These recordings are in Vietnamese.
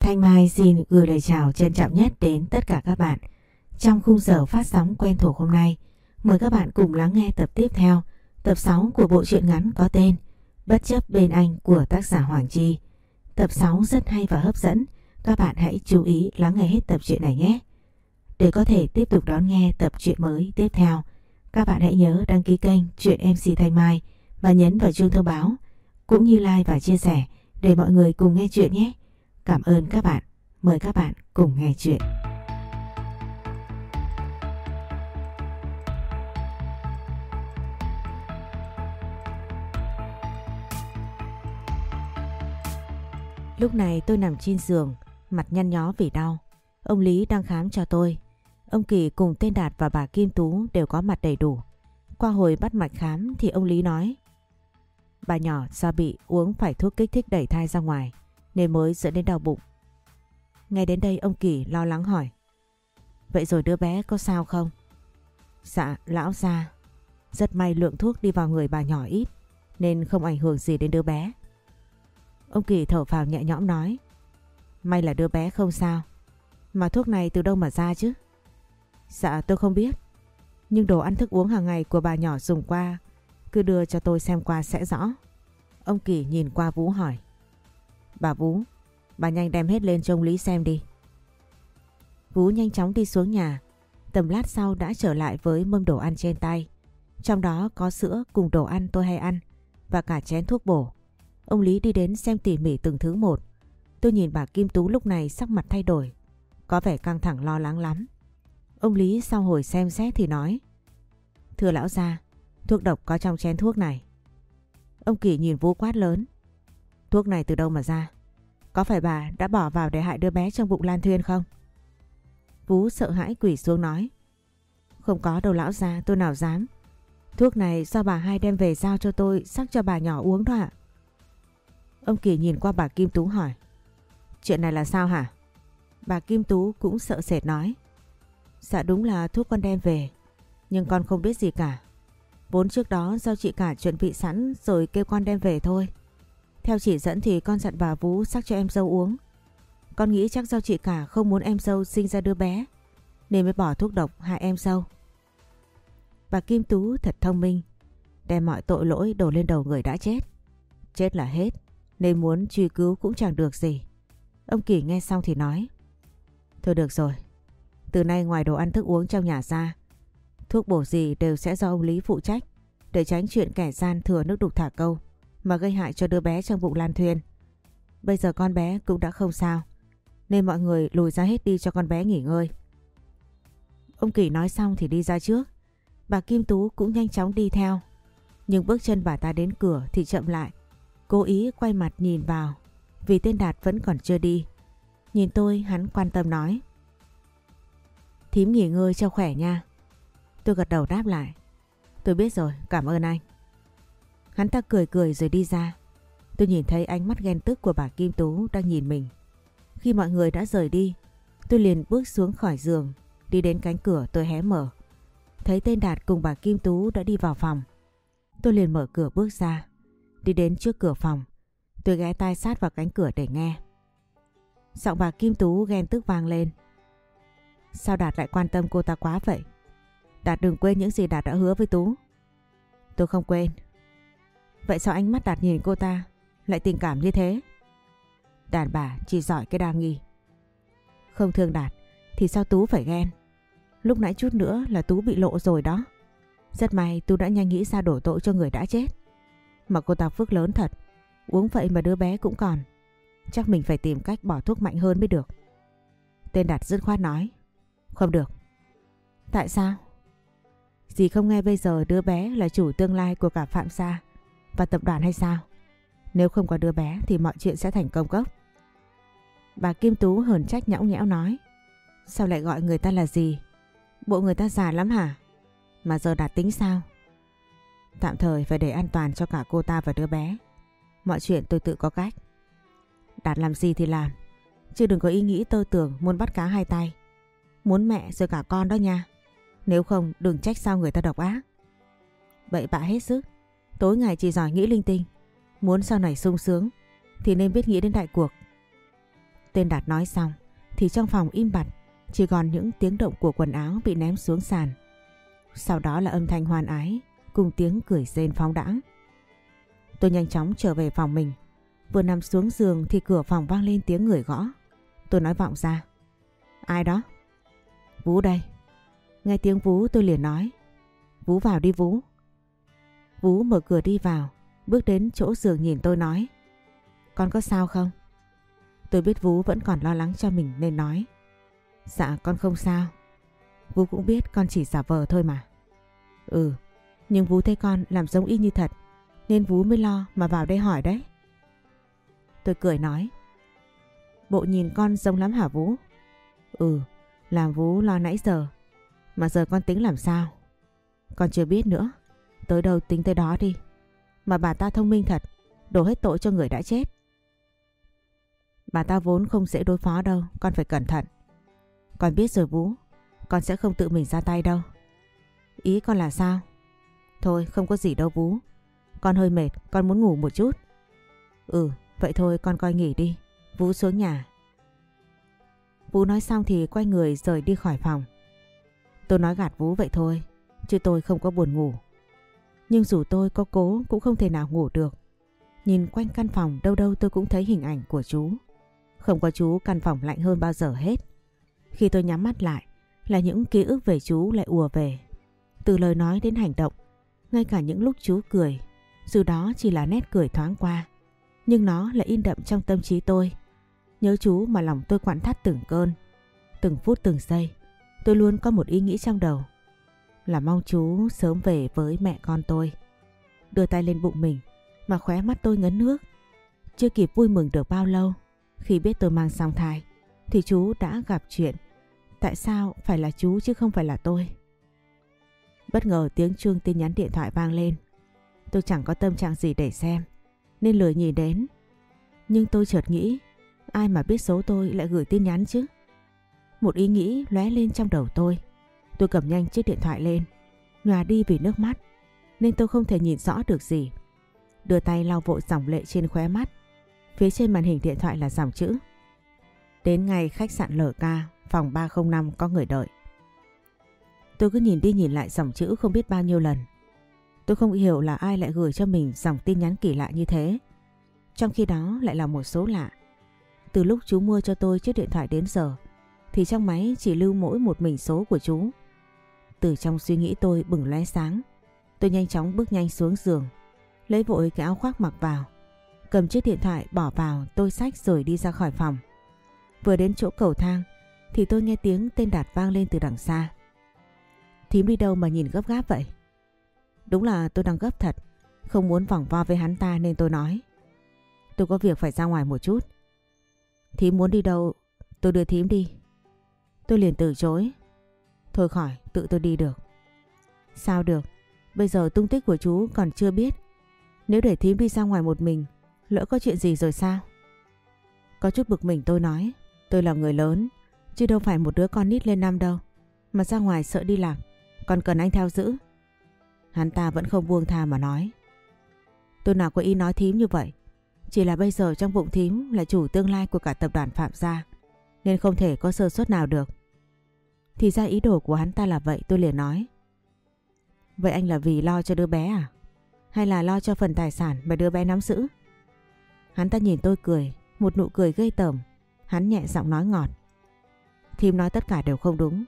Thanh Mai xin gửi lời chào trân trọng nhất đến tất cả các bạn. Trong khung giờ phát sóng quen thuộc hôm nay, mời các bạn cùng lắng nghe tập tiếp theo, tập 6 của bộ truyện ngắn có tên Bất chấp bên anh của tác giả Hoàng Chi. Tập 6 rất hay và hấp dẫn, các bạn hãy chú ý lắng nghe hết tập truyện này nhé. Để có thể tiếp tục đón nghe tập truyện mới tiếp theo, các bạn hãy nhớ đăng ký kênh Truyện MC Thanh Mai và nhấn vào chuông thông báo, cũng như like và chia sẻ để mọi người cùng nghe chuyện nhé. Cảm ơn các bạn. Mời các bạn cùng nghe chuyện. Lúc này tôi nằm trên giường, mặt nhăn nhó vì đau. Ông Lý đang khám cho tôi. Ông Kỳ cùng tên Đạt và bà Kim Tú đều có mặt đầy đủ. Qua hồi bắt mạch khám thì ông Lý nói Bà nhỏ do bị uống phải thuốc kích thích đẩy thai ra ngoài nên mới dẫn đến đau bụng. Ngay đến đây ông Kỳ lo lắng hỏi Vậy rồi đứa bé có sao không? Dạ, lão ra. Rất may lượng thuốc đi vào người bà nhỏ ít nên không ảnh hưởng gì đến đứa bé. Ông Kỳ thở phào nhẹ nhõm nói May là đứa bé không sao Mà thuốc này từ đâu mà ra chứ Dạ tôi không biết Nhưng đồ ăn thức uống hàng ngày của bà nhỏ dùng qua Cứ đưa cho tôi xem qua sẽ rõ Ông Kỳ nhìn qua Vũ hỏi Bà Vũ. Bà nhanh đem hết lên cho ông Lý xem đi. Vũ nhanh chóng đi xuống nhà. Tầm lát sau đã trở lại với mâm đồ ăn trên tay. Trong đó có sữa cùng đồ ăn tôi hay ăn, Và cả chén thuốc bổ. Ông Lý đi đến xem tỉ mỉ từng thứ một. Tôi nhìn bà Kim Tú lúc này sắc mặt thay đổi, Có vẻ căng thẳng lo lắng lắm. Ông Lý sau hồi xem xét thì nói, Thưa lão gia, Thuốc độc có trong chén thuốc này. Ông Kỳ nhìn Vũ quát lớn Thuốc này từ đâu mà ra? Có phải bà đã bỏ vào để hại đứa bé trong bụng Lan Thuyên không? Vũ sợ hãi quỷ xuống nói. Không có đâu lão gia, tôi nào dám. Thuốc này do bà hai đem về giao cho tôi, Sắc cho bà nhỏ uống thôi ạ. Ông Kỳ nhìn qua bà Kim Tú hỏi. Chuyện này là sao hả? Bà Kim Tú cũng sợ sệt nói. Dạ đúng là thuốc con đem về, Nhưng con không biết gì cả. Vốn trước đó do chị cả chuẩn bị sẵn Rồi kêu con đem về thôi. Theo chỉ dẫn thì con dặn bà Vũ sắc cho em dâu uống. Con nghĩ chắc do chị cả không muốn em dâu sinh ra đứa bé, Nên mới bỏ thuốc độc hại em dâu. Bà Kim Tú thật thông minh, Đem mọi tội lỗi đổ lên đầu người đã chết. Chết là hết, Nên muốn truy cứu cũng chẳng được gì. Ông Kỳ nghe xong thì nói, Thôi được rồi, Từ nay ngoài đồ ăn thức uống trong nhà ra, Thuốc bổ gì đều sẽ do ông Lý phụ trách, Để tránh chuyện kẻ gian thừa nước đục thả câu. Mà gây hại cho đứa bé trong bụng Lan Thuyền. Bây giờ con bé cũng đã không sao, Nên mọi người lùi ra hết đi cho con bé nghỉ ngơi. Ông Kỳ nói xong thì đi ra trước. Bà Kim Tú cũng nhanh chóng đi theo. Nhưng bước chân bà ta đến cửa thì chậm lại, Cố ý quay mặt nhìn vào, Vì tên Đạt vẫn còn chưa đi. Nhìn tôi, hắn quan tâm nói, Thím nghỉ ngơi cho khỏe nha. Tôi gật đầu đáp lại, Tôi biết rồi, cảm ơn anh. Hắn ta cười cười rồi đi ra. Tôi nhìn thấy ánh mắt ghen tức của bà Kim Tú đang nhìn mình. Khi mọi người đã rời đi, Tôi liền bước xuống khỏi giường, Đi đến cánh cửa tôi hé mở. Thấy tên Đạt cùng bà Kim Tú đã đi vào phòng. Tôi liền mở cửa bước ra. Đi đến trước cửa phòng, Tôi ghé tai sát vào cánh cửa để nghe. Giọng bà Kim Tú ghen tức vang lên. Sao Đạt lại quan tâm cô ta quá vậy? Đạt đừng quên những gì Đạt đã hứa với Tú. Tôi không quên Vậy sao ánh mắt Đạt nhìn cô ta Lại tình cảm như thế? Đàn bà chỉ giỏi cái đa nghi. Không thương Đạt Thì sao Tú phải ghen? Lúc nãy chút nữa là Tú bị lộ rồi đó. Rất may Tú đã nhanh nghĩ ra đổ tội cho người đã chết. Mà cô ta phước lớn thật, Uống vậy mà đứa bé cũng còn. Chắc mình phải tìm cách bỏ thuốc mạnh hơn mới được. Tên Đạt dứt khoát nói, Không được. Tại sao? Dì không nghe bây giờ đứa bé là chủ tương lai của cả Phạm Sa và tập đoàn hay sao? Nếu không có đứa bé thì mọi chuyện sẽ thành công cốc. Bà Kim Tú hờn trách nhõng nhẽo nói Sao lại gọi người ta là gì? Bộ người ta già lắm hả? Mà giờ đạt tính sao? Tạm thời phải để an toàn cho cả cô ta và đứa bé. Mọi chuyện tôi tự có cách. Đạt làm gì thì làm. Chứ đừng có ý nghĩ tơ tưởng muốn bắt cá hai tay. Muốn mẹ rồi cả con đó nha. Nếu không đừng trách sao người ta độc ác. Bậy bạ hết sức. Tối ngày chỉ giỏi nghĩ linh tinh. Muốn sau này sung sướng, thì nên biết nghĩ đến đại cuộc. Tên Đạt nói xong, thì trong phòng im bặt, chỉ còn những tiếng động của quần áo bị ném xuống sàn. Sau đó là âm thanh hoan ái, cùng tiếng cười rên phóng đãng. Tôi nhanh chóng trở về phòng mình. Vừa nằm xuống giường thì cửa phòng vang lên tiếng người gõ. Tôi nói vọng ra. Ai đó? Vũ đây. Nghe tiếng Vũ tôi liền nói. Vũ vào đi Vũ. Vũ mở cửa đi vào, bước đến chỗ giường nhìn tôi nói. Con có sao không? Tôi biết Vũ vẫn còn lo lắng cho mình nên nói. Dạ con không sao. Vũ cũng biết con chỉ giả vờ thôi mà. Ừ, nhưng Vũ thấy con làm giống y như thật nên Vũ mới lo mà vào đây hỏi đấy. Tôi cười nói. Bộ nhìn con giống lắm hả Vũ? Ừ, làm Vũ lo nãy giờ. Mà giờ con tính làm sao? Con chưa biết nữa. Tới đâu tính tới đó đi. Mà bà ta thông minh thật, đổ hết tội cho người đã chết. Bà ta vốn không dễ đối phó đâu, con phải cẩn thận. Con biết rồi Vũ, con sẽ không tự mình ra tay đâu. Ý con là sao? Thôi không có gì đâu Vũ. Con hơi mệt, con muốn ngủ một chút. Ừ, vậy thôi con coi nghỉ đi. Vũ xuống nhà. Vũ nói xong thì quay người rời đi khỏi phòng. Tôi nói gạt Vũ vậy thôi, chứ tôi không có buồn ngủ. Nhưng dù tôi có cố cũng không thể nào ngủ được. Nhìn quanh căn phòng đâu đâu tôi cũng thấy hình ảnh của chú. Không có chú căn phòng lạnh hơn bao giờ hết. Khi tôi nhắm mắt lại là những ký ức về chú lại ùa về. Từ lời nói đến hành động, ngay cả những lúc chú cười, dù đó chỉ là nét cười thoáng qua, nhưng nó lại in đậm trong tâm trí tôi. Nhớ chú mà lòng tôi quặn thắt từng cơn, từng phút từng giây. Tôi luôn có một ý nghĩ trong đầu là mong chú sớm về với mẹ con tôi. Đưa tay lên bụng mình, mà khóe mắt tôi ngấn nước. Chưa kịp vui mừng được bao lâu, khi biết tôi mang song thai, thì chú đã gặp chuyện. Tại sao phải là chú chứ không phải là tôi? Bất ngờ tiếng chuông tin nhắn điện thoại vang lên. Tôi chẳng có tâm trạng gì để xem, nên lười nhìn đến. Nhưng tôi chợt nghĩ, ai mà biết số tôi lại gửi tin nhắn chứ? Một ý nghĩ lóe lên trong đầu tôi. Tôi cầm nhanh chiếc điện thoại lên, nhòa đi vì nước mắt, nên tôi không thể nhìn rõ được gì. Đưa tay lau vội dòng lệ trên khóe mắt. Phía trên màn hình điện thoại là dòng chữ. Đến ngày khách sạn LK, phòng 305 có người đợi. Tôi cứ nhìn đi nhìn lại dòng chữ không biết bao nhiêu lần. Tôi không hiểu là ai lại gửi cho mình dòng tin nhắn kỳ lạ như thế. Trong khi đó lại là một số lạ. Từ lúc chú mua cho tôi chiếc điện thoại đến giờ, thì trong máy chỉ lưu mỗi một mình số của chú. Từ trong suy nghĩ tôi bừng lóe sáng. Tôi nhanh chóng bước nhanh xuống giường. Lấy vội cái áo khoác mặc vào. Cầm chiếc điện thoại bỏ vào tôi sách rồi đi ra khỏi phòng. Vừa đến chỗ cầu thang thì tôi nghe tiếng tên Đạt vang lên từ đằng xa. Thím đi đâu mà nhìn gấp gáp vậy? Đúng là tôi đang gấp thật. Không muốn vòng vo với hắn ta nên tôi nói. Tôi có việc phải ra ngoài một chút. Thím muốn đi đâu, tôi đưa thím đi. Tôi liền từ chối. Thôi khỏi, tự tôi đi được. Sao được, bây giờ tung tích của chú còn chưa biết. Nếu để thím đi ra ngoài một mình, lỡ có chuyện gì rồi sao? Có chút bực mình tôi nói, tôi là người lớn, chứ đâu phải một đứa con nít lên năm đâu. Mà ra ngoài sợ đi lạc, còn cần anh theo giữ. Hắn ta vẫn không buông tha mà nói. Tôi nào có ý nói thím như vậy. Chỉ là bây giờ trong bụng thím là chủ tương lai của cả tập đoàn Phạm Gia. Nên không thể có sơ suất nào được. Thì ra ý đồ của hắn ta là vậy tôi liền nói. Vậy anh là vì lo cho đứa bé à? Hay là lo cho phần tài sản mà đứa bé nắm giữ? Hắn ta nhìn tôi cười, một nụ cười gây tởm. Hắn nhẹ giọng nói ngọt. Thím nói tất cả đều không đúng.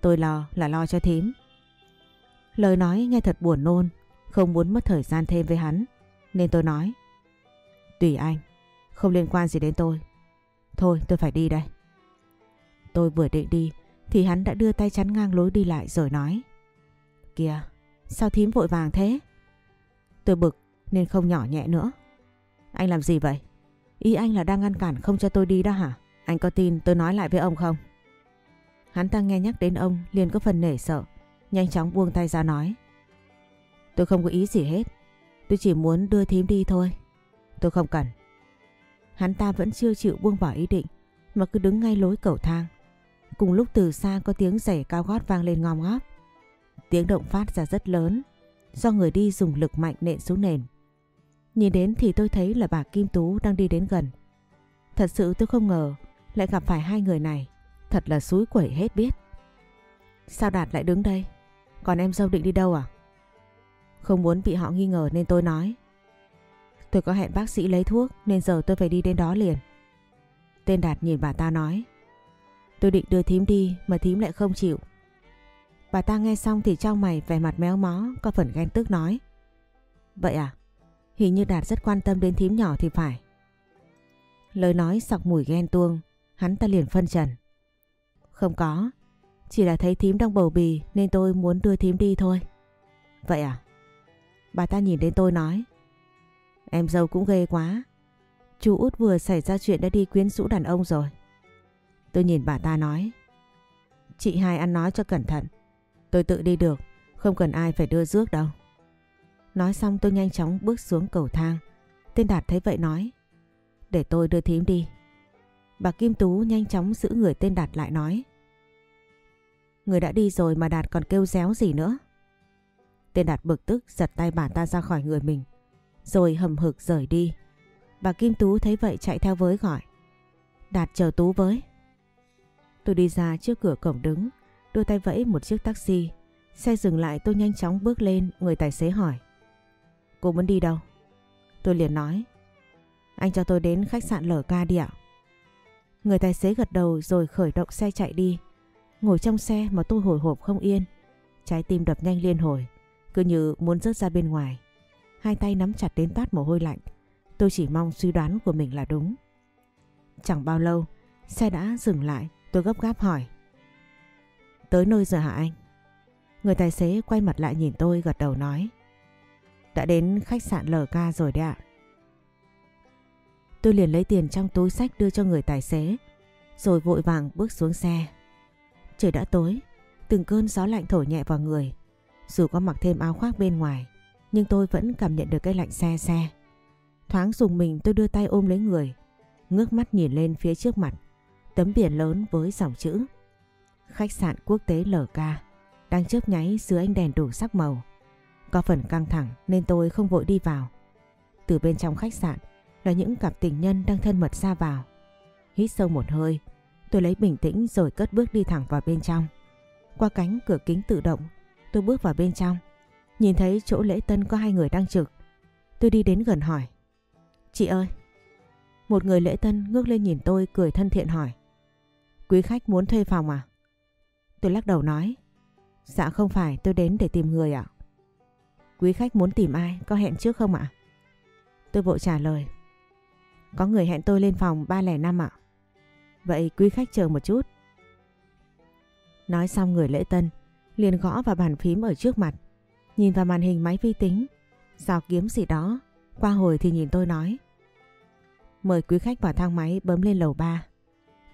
Tôi lo là lo cho thím. Lời nói nghe thật buồn nôn, không muốn mất thời gian thêm với hắn. Nên tôi nói. Tùy anh, không liên quan gì đến tôi. Thôi tôi phải đi đây. Tôi vừa định đi thì hắn đã đưa tay chắn ngang lối đi lại rồi nói. Kìa, sao thím vội vàng thế? Tôi bực nên không nhỏ nhẹ nữa. Anh làm gì vậy? Ý anh là đang ngăn cản không cho tôi đi đó hả? Anh có tin tôi nói lại với ông không? Hắn ta nghe nhắc đến ông liền có phần nể sợ. Nhanh chóng buông tay ra nói. Tôi không có ý gì hết. Tôi chỉ muốn đưa thím đi thôi. Tôi không cần. Hắn ta vẫn chưa chịu buông bỏ ý định mà cứ đứng ngay lối cầu thang. Cùng lúc từ xa có tiếng giày cao gót vang lên ngòm ngóp. Tiếng động phát ra rất lớn, do người đi dùng lực mạnh nện xuống nền. Nhìn đến thì tôi thấy là bà Kim Tú đang đi đến gần. Thật sự tôi không ngờ lại gặp phải hai người này. Thật là suối quẩy hết biết. Sao Đạt lại đứng đây? Còn em dâu định đi đâu à? Không muốn bị họ nghi ngờ nên tôi nói. Tôi có hẹn bác sĩ lấy thuốc nên giờ tôi phải đi đến đó liền. Tên Đạt nhìn bà ta nói. Tôi định đưa thím đi mà thím lại không chịu. Bà ta nghe xong thì trong mày vẻ mặt méo mó có phần ghen tức nói. Vậy à? Hình như Đạt rất quan tâm đến thím nhỏ thì phải. Lời nói sọc mùi ghen tuông, hắn ta liền phân trần. Không có, chỉ là thấy thím đang bầu bì nên tôi muốn đưa thím đi thôi. Vậy à? Bà ta nhìn đến tôi nói. Em dâu cũng ghê quá. Chú út vừa xảy ra chuyện đã đi quyến rũ đàn ông rồi. Tôi nhìn bà ta nói. Chị hai ăn nói cho cẩn thận. Tôi tự đi được, không cần ai phải đưa rước đâu. Nói xong tôi nhanh chóng bước xuống cầu thang. Tên Đạt thấy vậy nói. Để tôi đưa thím đi. Bà Kim Tú nhanh chóng giữ người tên Đạt lại nói. Người đã đi rồi mà Đạt còn kêu réo gì nữa. Tên Đạt bực tức giật tay bà ta ra khỏi người mình. Rồi hầm hực rời đi. Bà Kim Tú thấy vậy chạy theo với gọi. Đạt chờ Tú với. Tôi đi ra trước cửa cổng đứng, đưa tay vẫy một chiếc taxi. Xe dừng lại tôi nhanh chóng bước lên, người tài xế hỏi. Cô muốn đi đâu? Tôi liền nói. Anh cho tôi đến khách sạn LK đi ạ. Người tài xế gật đầu rồi khởi động xe chạy đi. Ngồi trong xe mà tôi hồi hộp không yên. Trái tim đập nhanh liên hồi, cứ như muốn rớt ra bên ngoài. Hai tay nắm chặt đến toát mồ hôi lạnh. Tôi chỉ mong suy đoán của mình là đúng. Chẳng bao lâu, xe đã dừng lại, tôi gấp gáp hỏi. Tới nơi rồi hả anh? Người tài xế quay mặt lại nhìn tôi gật đầu nói. Đã đến khách sạn LK rồi đấy ạ. Tôi liền lấy tiền trong túi sách đưa cho người tài xế, rồi vội vàng bước xuống xe. Trời đã tối, từng cơn gió lạnh thổi nhẹ vào người. Dù có mặc thêm áo khoác bên ngoài, nhưng tôi vẫn cảm nhận được cái lạnh xe xe. Thoáng dùng mình tôi đưa tay ôm lấy người, ngước mắt nhìn lên phía trước mặt, tấm biển lớn với dòng chữ. Khách sạn quốc tế LK đang chớp nháy dưới ánh đèn đủ sắc màu. Có phần căng thẳng nên tôi không vội đi vào. Từ bên trong khách sạn là những cặp tình nhân đang thân mật ra vào. Hít sâu một hơi, tôi lấy bình tĩnh rồi cất bước đi thẳng vào bên trong. Qua cánh cửa kính tự động, tôi bước vào bên trong. Nhìn thấy chỗ lễ tân có hai người đang trực. Tôi đi đến gần hỏi. Chị ơi! Một người lễ tân ngước lên nhìn tôi cười thân thiện hỏi. Quý khách muốn thuê phòng à? Tôi lắc đầu nói. Dạ không phải, tôi đến để tìm người ạ. Quý khách muốn tìm ai? Có hẹn trước không ạ? Tôi vội trả lời. Có người hẹn tôi lên phòng 305 ạ. Vậy quý khách chờ một chút. Nói xong người lễ tân, liền gõ vào bàn phím ở trước mặt. Nhìn vào màn hình máy vi tính. Dò kiếm gì đó. Qua hồi thì nhìn tôi nói. Mời quý khách vào thang máy bấm lên lầu 3.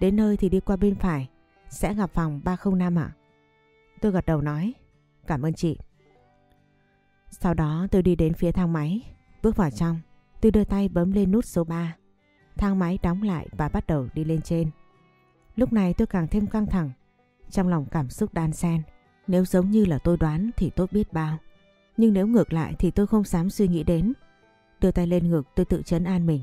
Đến nơi thì đi qua bên phải. Sẽ gặp phòng 305 ạ. Tôi gật đầu nói. Cảm ơn chị. Sau đó tôi đi đến phía thang máy. Bước vào trong. Tôi đưa tay bấm lên nút số 3. Thang máy đóng lại và bắt đầu đi lên trên. Lúc này tôi càng thêm căng thẳng. Trong lòng cảm xúc đan xen. Nếu giống như là tôi đoán thì tốt biết bao. Nhưng nếu ngược lại thì tôi không dám suy nghĩ đến. Đưa tay lên ngực, tôi tự chấn an mình.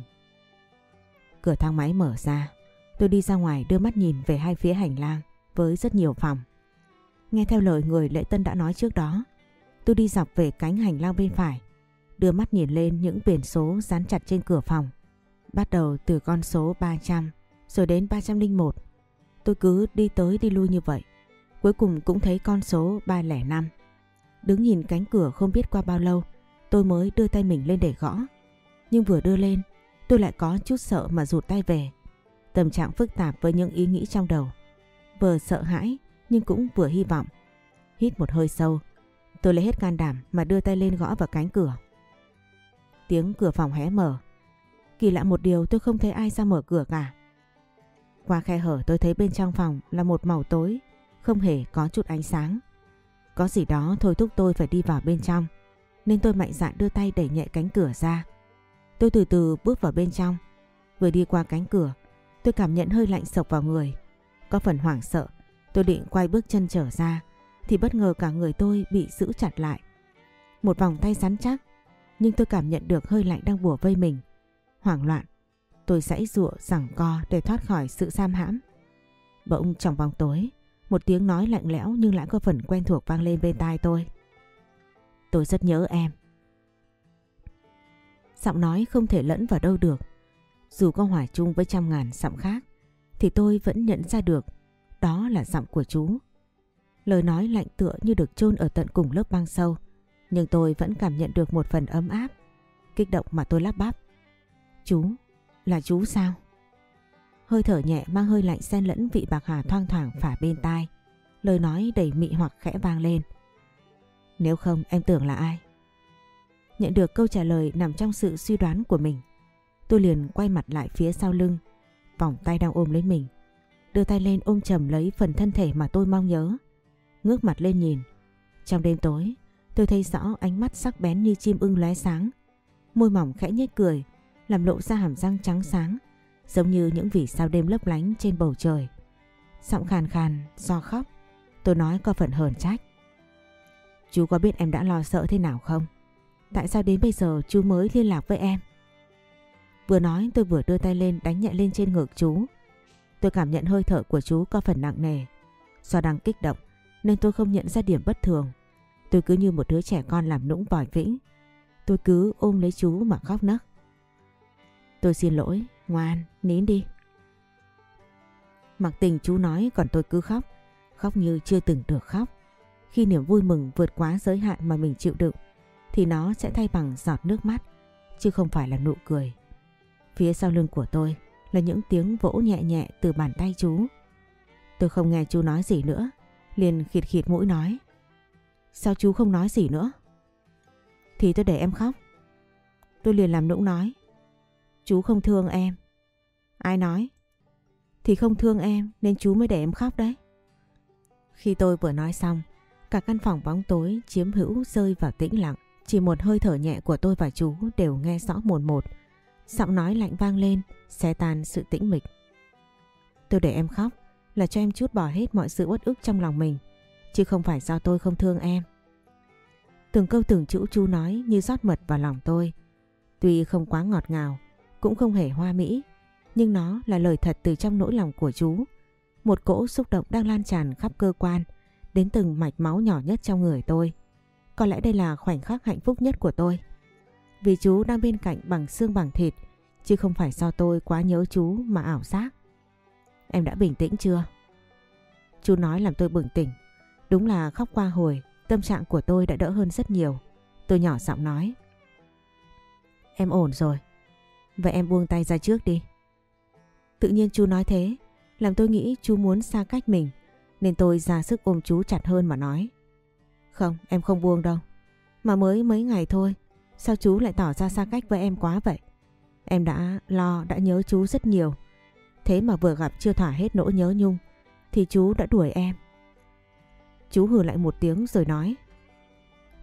Cửa thang máy mở ra. Tôi đi ra ngoài đưa mắt nhìn về hai phía hành lang với rất nhiều phòng. Nghe theo lời người lễ tân đã nói trước đó, tôi đi dọc về cánh hành lang bên phải, đưa mắt nhìn lên những biển số dán chặt trên cửa phòng. Bắt đầu từ con số 300 rồi đến 301. Tôi cứ đi tới đi lui như vậy. Cuối cùng cũng thấy con số 305. Đứng nhìn cánh cửa không biết qua bao lâu, tôi mới đưa tay mình lên để gõ. Nhưng vừa đưa lên, tôi lại có chút sợ mà rụt tay về. Tâm trạng phức tạp với những ý nghĩ trong đầu. Vừa sợ hãi nhưng cũng vừa hy vọng. Hít một hơi sâu, tôi lấy hết can đảm mà đưa tay lên gõ vào cánh cửa. Tiếng cửa phòng hé mở. Kỳ lạ một điều tôi không thấy ai ra mở cửa cả. Qua khe hở tôi thấy bên trong phòng là một màu tối, không hề có chút ánh sáng. Có gì đó thôi thúc tôi phải đi vào bên trong, nên tôi mạnh dạn đưa tay đẩy nhẹ cánh cửa ra. Tôi từ từ bước vào bên trong. Vừa đi qua cánh cửa, tôi cảm nhận hơi lạnh sộc vào người. Có phần hoảng sợ, tôi định quay bước chân trở ra, thì bất ngờ cả người tôi bị giữ chặt lại. Một vòng tay rắn chắc, nhưng tôi cảm nhận được hơi lạnh đang bùa vây mình. Hoảng loạn, Tôi sãy rụa rằng co để thoát khỏi sự giam hãm. Bỗng trong bóng tối, một tiếng nói lạnh lẽo nhưng lại có phần quen thuộc vang lên bên tai tôi. Tôi rất nhớ em. Giọng nói không thể lẫn vào đâu được. Dù có hòa chung với trăm ngàn giọng khác, thì tôi vẫn nhận ra được đó là giọng của chú. Lời nói lạnh tựa như được chôn ở tận cùng lớp băng sâu, nhưng tôi vẫn cảm nhận được một phần ấm áp, kích động mà tôi lắp bắp. Chú, là chú sao? Hơi thở nhẹ mang hơi lạnh xen lẫn vị bạc hà thoang thoảng phả bên tai. Lời nói đầy mị hoặc khẽ vang lên. Nếu không em tưởng là ai? Nhận được câu trả lời nằm trong sự suy đoán của mình. Tôi liền quay mặt lại phía sau lưng, vòng tay đang ôm lấy mình. Đưa tay lên ôm chầm lấy phần thân thể mà tôi mong nhớ. Ngước mặt lên nhìn. Trong đêm tối, tôi thấy rõ ánh mắt sắc bén như chim ưng lóe sáng. Môi mỏng khẽ nhếch cười, làm lộ ra hàm răng trắng sáng, giống như những vì sao đêm lấp lánh trên bầu trời. Giọng khàn khàn, do khóc, tôi nói có phần hờn trách. Chú có biết em đã lo sợ thế nào không? Tại sao đến bây giờ chú mới liên lạc với em? Vừa nói tôi vừa đưa tay lên đánh nhẹ lên trên ngực chú. Tôi cảm nhận hơi thở của chú có phần nặng nề. Do đang kích động nên tôi không nhận ra điểm bất thường. Tôi cứ như một đứa trẻ con làm nũng vòi vĩnh. Tôi cứ ôm lấy chú mà khóc nấc. Tôi xin lỗi, ngoan, nín đi. Mặc tình chú nói còn tôi cứ khóc, khóc như chưa từng được khóc. Khi niềm vui mừng vượt quá giới hạn mà mình chịu đựng thì nó sẽ thay bằng giọt nước mắt chứ không phải là nụ cười. Phía sau lưng của tôi là những tiếng vỗ nhẹ nhẹ từ bàn tay chú. Tôi không nghe chú nói gì nữa, liền khịt khịt mũi nói. Sao chú không nói gì nữa? Thì tôi để em khóc. Tôi liền làm nũng nói. Chú không thương em. Ai nói? Thì không thương em nên chú mới để em khóc đấy. Khi tôi vừa nói xong, cả căn phòng bóng tối chiếm hữu rơi vào tĩnh lặng. Chỉ một hơi thở nhẹ của tôi và chú đều nghe rõ một một. Giọng nói lạnh vang lên, xé tan sự tĩnh mịch. Tôi để em khóc là cho em chút bỏ hết mọi sự uất ức trong lòng mình, chứ không phải do tôi không thương em. Từng câu từng chữ chú nói như rót mật vào lòng tôi. Tuy không quá ngọt ngào, cũng không hề hoa mỹ, nhưng nó là lời thật từ trong nỗi lòng của chú. Một cỗ xúc động đang lan tràn khắp cơ quan, đến từng mạch máu nhỏ nhất trong người tôi. Có lẽ đây là khoảnh khắc hạnh phúc nhất của tôi. Vì chú đang bên cạnh bằng xương bằng thịt, chứ không phải do tôi quá nhớ chú mà ảo giác. Em đã bình tĩnh chưa? Chú nói làm tôi bừng tỉnh. Đúng là khóc qua hồi, tâm trạng của tôi đã đỡ hơn rất nhiều. Tôi nhỏ giọng nói. Em ổn rồi. Vậy em buông tay ra trước đi. Tự nhiên chú nói thế, làm tôi nghĩ chú muốn xa cách mình, nên tôi ra sức ôm chú chặt hơn mà nói. Không, em không buông đâu. Mà mới mấy ngày thôi, sao chú lại tỏ ra xa cách với em quá vậy? Em đã lo, đã nhớ chú rất nhiều. Thế mà vừa gặp chưa thỏa hết nỗi nhớ nhung, thì chú đã đuổi em. Chú hừ lại một tiếng rồi nói.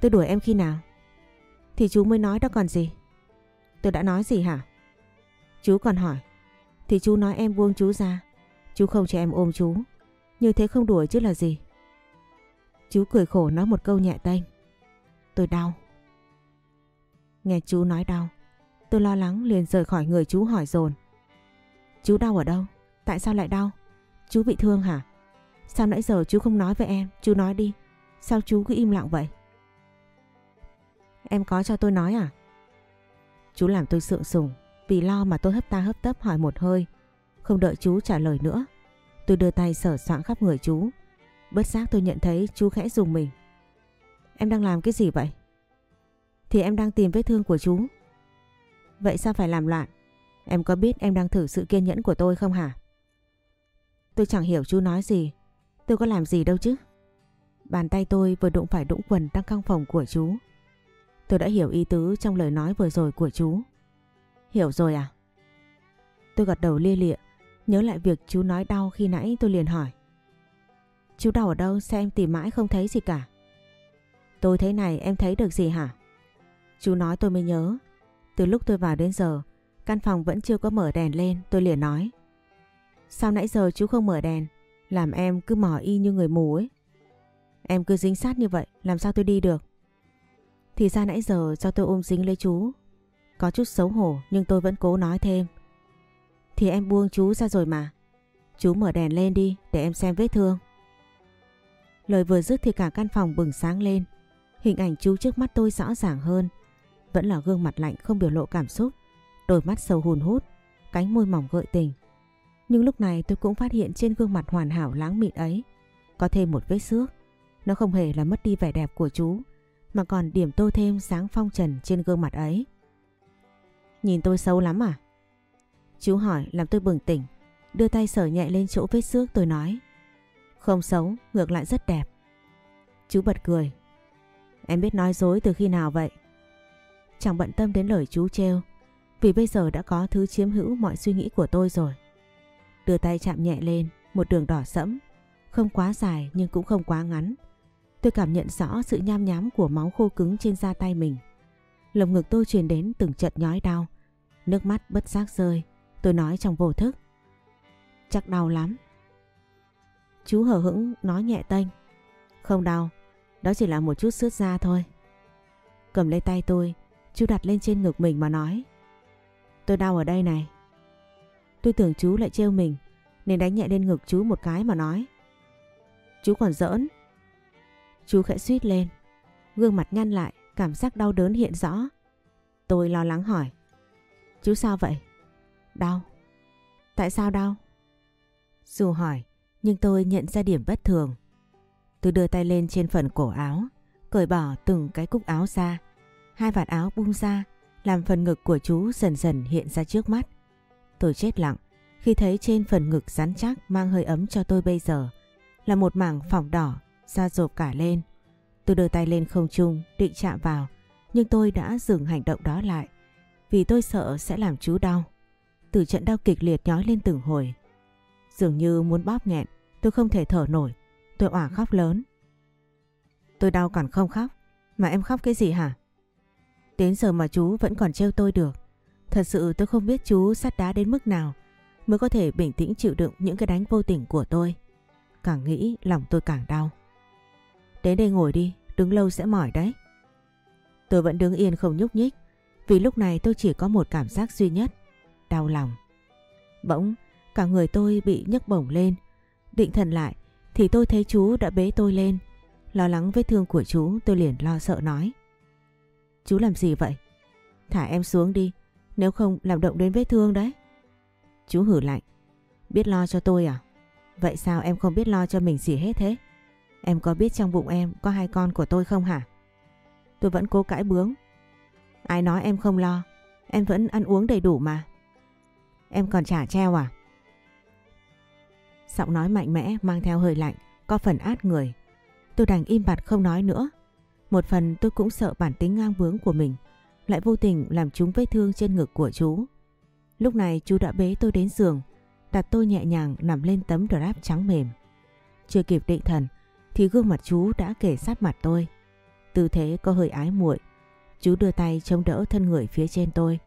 Tôi đuổi em khi nào? Thì chú mới nói đó còn gì? Tôi đã nói gì hả? Chú còn hỏi. Thì chú nói em buông chú ra. Chú không cho em ôm chú. Như thế không đuổi chứ là gì? Chú cười khổ nói một câu nhẹ tênh. Tôi đau. Nghe chú nói đau, tôi lo lắng liền rời khỏi người chú hỏi dồn. Chú đau ở đâu? Tại sao lại đau? Chú bị thương hả? Sao nãy giờ chú không nói với em? Chú nói đi. Sao chú cứ im lặng vậy? Em có cho tôi nói à? Chú làm tôi sượng sùng vì lo mà tôi hấp ta hấp tấp hỏi một hơi. Không đợi chú trả lời nữa. Tôi đưa tay sở soạn khắp người chú. Bất giác tôi nhận thấy chú khẽ dùng mình. Em đang làm cái gì vậy? Thì em đang tìm vết thương của chú. Vậy sao phải làm loạn? Em có biết em đang thử sự kiên nhẫn của tôi không hả? Tôi chẳng hiểu chú nói gì. Tôi có làm gì đâu chứ. Bàn tay tôi vừa đụng phải đũng quần đang căng phòng của chú. Tôi đã hiểu ý tứ trong lời nói vừa rồi của chú. Hiểu rồi à? Tôi gật đầu lia lịa, nhớ lại việc chú nói đau khi nãy tôi liền hỏi. Chú đau ở đâu sao em tìm mãi không thấy gì cả? Tôi thấy này em thấy được gì hả? Chú nói tôi mới nhớ. Từ lúc tôi vào đến giờ, căn phòng vẫn chưa có mở đèn lên, tôi liền nói. Sao nãy giờ chú không mở đèn? Làm em cứ mò y như người mù ấy. Em cứ dính sát như vậy, làm sao tôi đi được? Thì ra nãy giờ do tôi ôm dính lấy chú. Có chút xấu hổ nhưng tôi vẫn cố nói thêm. Thì em buông chú ra rồi mà. Chú mở đèn lên đi để em xem vết thương. Lời vừa dứt thì cả căn phòng bừng sáng lên. Hình ảnh chú trước mắt tôi rõ ràng hơn. Vẫn là gương mặt lạnh không biểu lộ cảm xúc. Đôi mắt sâu hùn hút, cánh môi mỏng gợi tình. Nhưng lúc này tôi cũng phát hiện trên gương mặt hoàn hảo láng mịn ấy có thêm một vết xước. Nó không hề là mất đi vẻ đẹp của chú mà còn điểm tô thêm sáng phong trần trên gương mặt ấy. Nhìn tôi xấu lắm à? Chú hỏi làm tôi bừng tỉnh, đưa tay sờ nhẹ lên chỗ vết xước tôi nói. Không xấu, ngược lại rất đẹp. Chú bật cười. Em biết nói dối từ khi nào vậy? Chẳng bận tâm đến lời chú treo, vì bây giờ đã có thứ chiếm hữu mọi suy nghĩ của tôi rồi. Đưa tay chạm nhẹ lên, một đường đỏ sẫm, không quá dài nhưng cũng không quá ngắn. Tôi cảm nhận rõ sự nham nhám của máu khô cứng trên da tay mình. Lồng ngực tôi truyền đến từng trận nhói đau. Nước mắt bất giác rơi. Tôi nói trong vô thức. Chắc đau lắm. Chú hờ hững nói nhẹ tênh. Không đau, đó chỉ là một chút sướt da thôi. Cầm lấy tay tôi, chú đặt lên trên ngực mình mà nói. Tôi đau ở đây này. Tôi tưởng chú lại trêu mình, nên đánh nhẹ lên ngực chú một cái mà nói. Chú còn giỡn. Chú khẽ suýt lên, gương mặt nhăn lại, cảm giác đau đớn hiện rõ. Tôi lo lắng hỏi. Chú sao vậy? Đau. Tại sao đau? Dù hỏi, nhưng tôi nhận ra điểm bất thường. Tôi đưa tay lên trên phần cổ áo, cởi bỏ từng cái cúc áo ra. Hai vạt áo bung ra, làm phần ngực của chú dần dần hiện ra trước mắt. Tôi chết lặng khi thấy trên phần ngực rắn chắc mang hơi ấm cho tôi bây giờ là một mảng phỏng đỏ, da rộp cả lên. Tôi đưa tay lên không trung định chạm vào, nhưng tôi đã dừng hành động đó lại vì tôi sợ sẽ làm chú đau. Từ trận đau kịch liệt nhói lên từng hồi. Dường như muốn bóp nghẹn, tôi không thể thở nổi, tôi òa khóc lớn. Tôi đau còn không khóc, mà em khóc cái gì hả? Đến giờ mà chú vẫn còn trêu tôi được. Thật sự tôi không biết chú sắt đá đến mức nào mới có thể bình tĩnh chịu đựng những cái đánh vô tình của tôi. Càng nghĩ lòng tôi càng đau. Đến đây ngồi đi, đứng lâu sẽ mỏi đấy. Tôi vẫn đứng yên không nhúc nhích, vì lúc này tôi chỉ có một cảm giác duy nhất, đau lòng. Bỗng, cả người tôi bị nhấc bổng lên. Định thần lại, thì tôi thấy chú đã bế tôi lên. Lo lắng vết thương của chú, tôi liền lo sợ nói. Chú làm gì vậy? Thả em xuống đi, nếu không làm động đến vết thương đấy. Chú hử lạnh. Biết lo cho tôi à? Vậy sao em không biết lo cho mình gì hết thế? Em có biết trong bụng em có hai con của tôi không hả? Tôi vẫn cố cãi bướng. Ai nói em không lo? Em vẫn ăn uống đầy đủ mà. Em còn trả treo à? Giọng nói mạnh mẽ mang theo hơi lạnh, có phần át người. Tôi đành im bặt không nói nữa. Một phần tôi cũng sợ bản tính ngang bướng của mình, lại vô tình làm trúng vết thương trên ngực của chú. Lúc này chú đã bế tôi đến giường, đặt tôi nhẹ nhàng nằm lên tấm drap trắng mềm. Chưa kịp định thần thì gương mặt chú đã kể sát mặt tôi. Tư thế có hơi ái muội. Chú đưa tay chống đỡ thân người phía trên tôi,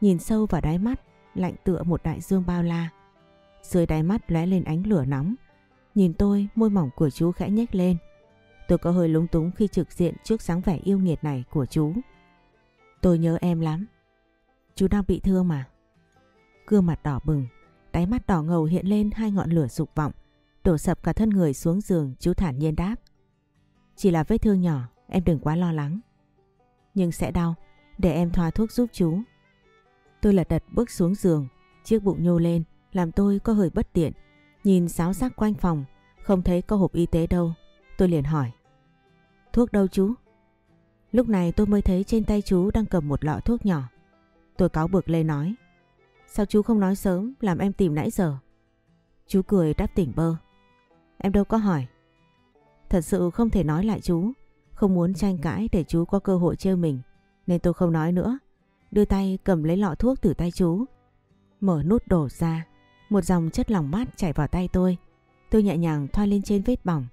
nhìn sâu vào đáy mắt, lạnh tựa một đại dương bao la. Dưới đáy mắt lóe lên ánh lửa nóng. Nhìn tôi, môi mỏng của chú khẽ nhếch lên. Tôi có hơi lúng túng khi trực diện trước dáng vẻ yêu nghiệt này của chú. Tôi nhớ em lắm. Chú đang bị thương mà. Gương mặt đỏ bừng, đáy mắt đỏ ngầu hiện lên hai ngọn lửa dục vọng. Đổ sập cả thân người xuống giường chú thản nhiên đáp. Chỉ là vết thương nhỏ, em đừng quá lo lắng. Nhưng sẽ đau, để em thoa thuốc giúp chú. Tôi lật đật bước xuống giường, chiếc bụng nhô lên, làm tôi có hơi bất tiện. Nhìn sáo sắc quanh phòng, không thấy có hộp y tế đâu. Tôi liền hỏi. Thuốc đâu chú? Lúc này tôi mới thấy trên tay chú đang cầm một lọ thuốc nhỏ. Tôi cáo bực lên nói. Sao chú không nói sớm, làm em tìm nãy giờ? Chú cười đáp tỉnh bơ. Em đâu có hỏi. Thật sự không thể nói lại chú. Không muốn tranh cãi để chú có cơ hội trêu mình. Nên tôi không nói nữa. Đưa tay cầm lấy lọ thuốc từ tay chú. Mở nút đổ ra. Một dòng chất lỏng mát chảy vào tay tôi. Tôi nhẹ nhàng thoa lên trên vết bỏng.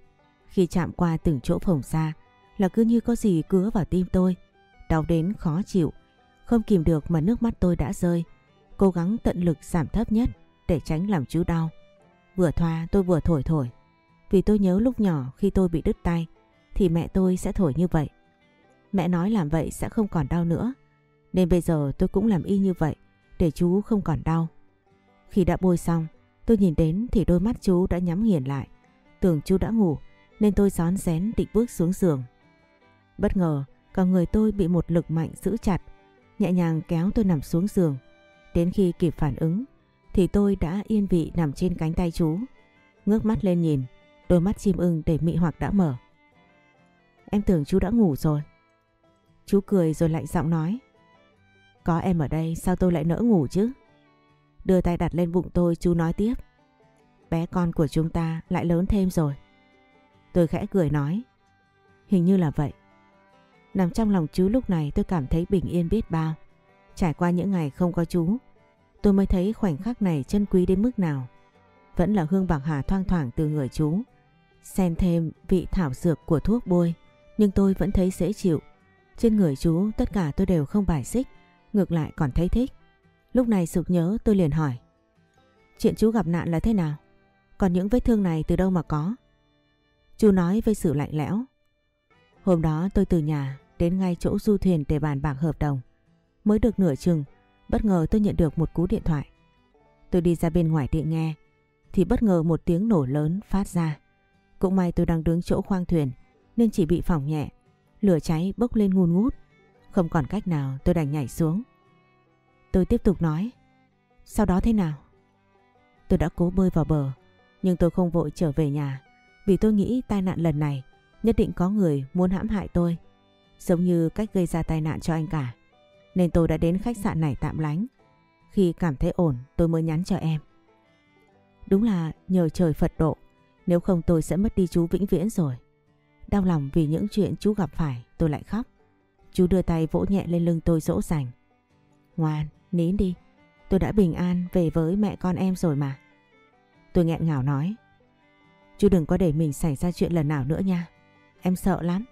Khi chạm qua từng chỗ phồng ra là cứ như có gì cứa vào tim tôi. Đau đến khó chịu. Không kìm được mà nước mắt tôi đã rơi. Cố gắng tận lực giảm thấp nhất để tránh làm chú đau. Vừa thoa tôi vừa thổi thổi. Vì tôi nhớ lúc nhỏ khi tôi bị đứt tay thì mẹ tôi sẽ thổi như vậy. Mẹ nói làm vậy sẽ không còn đau nữa. Nên bây giờ tôi cũng làm y như vậy để chú không còn đau. Khi đã bôi xong, tôi nhìn đến thì đôi mắt chú đã nhắm nghiền lại. Tưởng chú đã ngủ nên tôi gión rén định bước xuống giường. Bất ngờ, cả người tôi bị một lực mạnh giữ chặt, nhẹ nhàng kéo tôi nằm xuống giường. Đến khi kịp phản ứng thì tôi đã yên vị nằm trên cánh tay chú. Ngước mắt lên nhìn, đôi mắt chim ưng để mị hoặc đã mở. Em tưởng chú đã ngủ rồi. Chú cười rồi lạnh giọng nói. Có em ở đây sao tôi lại nỡ ngủ chứ? Đưa tay đặt lên bụng tôi chú nói tiếp. Bé con của chúng ta lại lớn thêm rồi. Tôi khẽ cười nói. Hình như là vậy. Nằm trong lòng chú lúc này tôi cảm thấy bình yên biết bao. Trải qua những ngày không có chú, tôi mới thấy khoảnh khắc này chân quý đến mức nào. Vẫn là hương bạc hà thoang thoảng từ người chú. Xen thêm vị thảo dược của thuốc bôi, nhưng tôi vẫn thấy dễ chịu. Trên người chú tất cả tôi đều không bài xích, ngược lại còn thấy thích. Lúc này sực nhớ tôi liền hỏi. Chuyện chú gặp nạn là thế nào? Còn những vết thương này từ đâu mà có? Chú nói với sự lạnh lẽo. Hôm đó tôi từ nhà đến ngay chỗ du thuyền để bàn bạc hợp đồng. Mới được nửa chừng, bất ngờ tôi nhận được một cú điện thoại. Tôi đi ra bên ngoài điện nghe, thì bất ngờ một tiếng nổ lớn phát ra. Cũng may tôi đang đứng chỗ khoang thuyền, nên chỉ bị phỏng nhẹ. Lửa cháy bốc lên ngun ngút. Không còn cách nào tôi đành nhảy xuống. Tôi tiếp tục nói. Sau đó thế nào? Tôi đã cố bơi vào bờ, nhưng tôi không vội trở về nhà. Vì tôi nghĩ tai nạn lần này nhất định có người muốn hãm hại tôi. Giống như cách gây ra tai nạn cho anh cả. Nên tôi đã đến khách sạn này tạm lánh. Khi cảm thấy ổn tôi mới nhắn cho em. Đúng là nhờ trời Phật độ. Nếu không tôi sẽ mất đi chú vĩnh viễn rồi. Đau lòng vì những chuyện chú gặp phải tôi lại khóc. Chú đưa tay vỗ nhẹ lên lưng tôi dỗ dành. Ngoan, nín đi. Tôi đã bình an về với mẹ con em rồi mà. Tôi nghẹn ngào nói. Chú đừng có để mình xảy ra chuyện lần nào nữa nha. Em sợ lắm.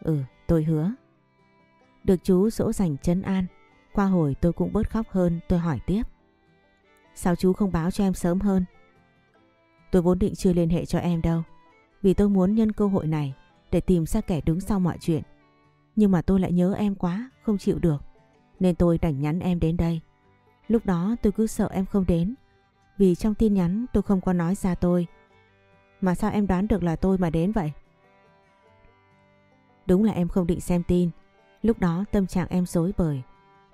Ừ, tôi hứa. Được chú dỗ dành chân an. Qua hồi tôi cũng bớt khóc hơn tôi hỏi tiếp. Sao chú không báo cho em sớm hơn? Tôi vốn định chưa liên hệ cho em đâu. Vì tôi muốn nhân cơ hội này để tìm ra kẻ đứng sau mọi chuyện. Nhưng mà tôi lại nhớ em quá, không chịu được. Nên tôi đành nhắn em đến đây. Lúc đó tôi cứ sợ em không đến. Vì trong tin nhắn tôi không có nói ra tôi. Mà sao em đoán được là tôi mà đến vậy? Đúng là em không định xem tin. Lúc đó tâm trạng em dối bời.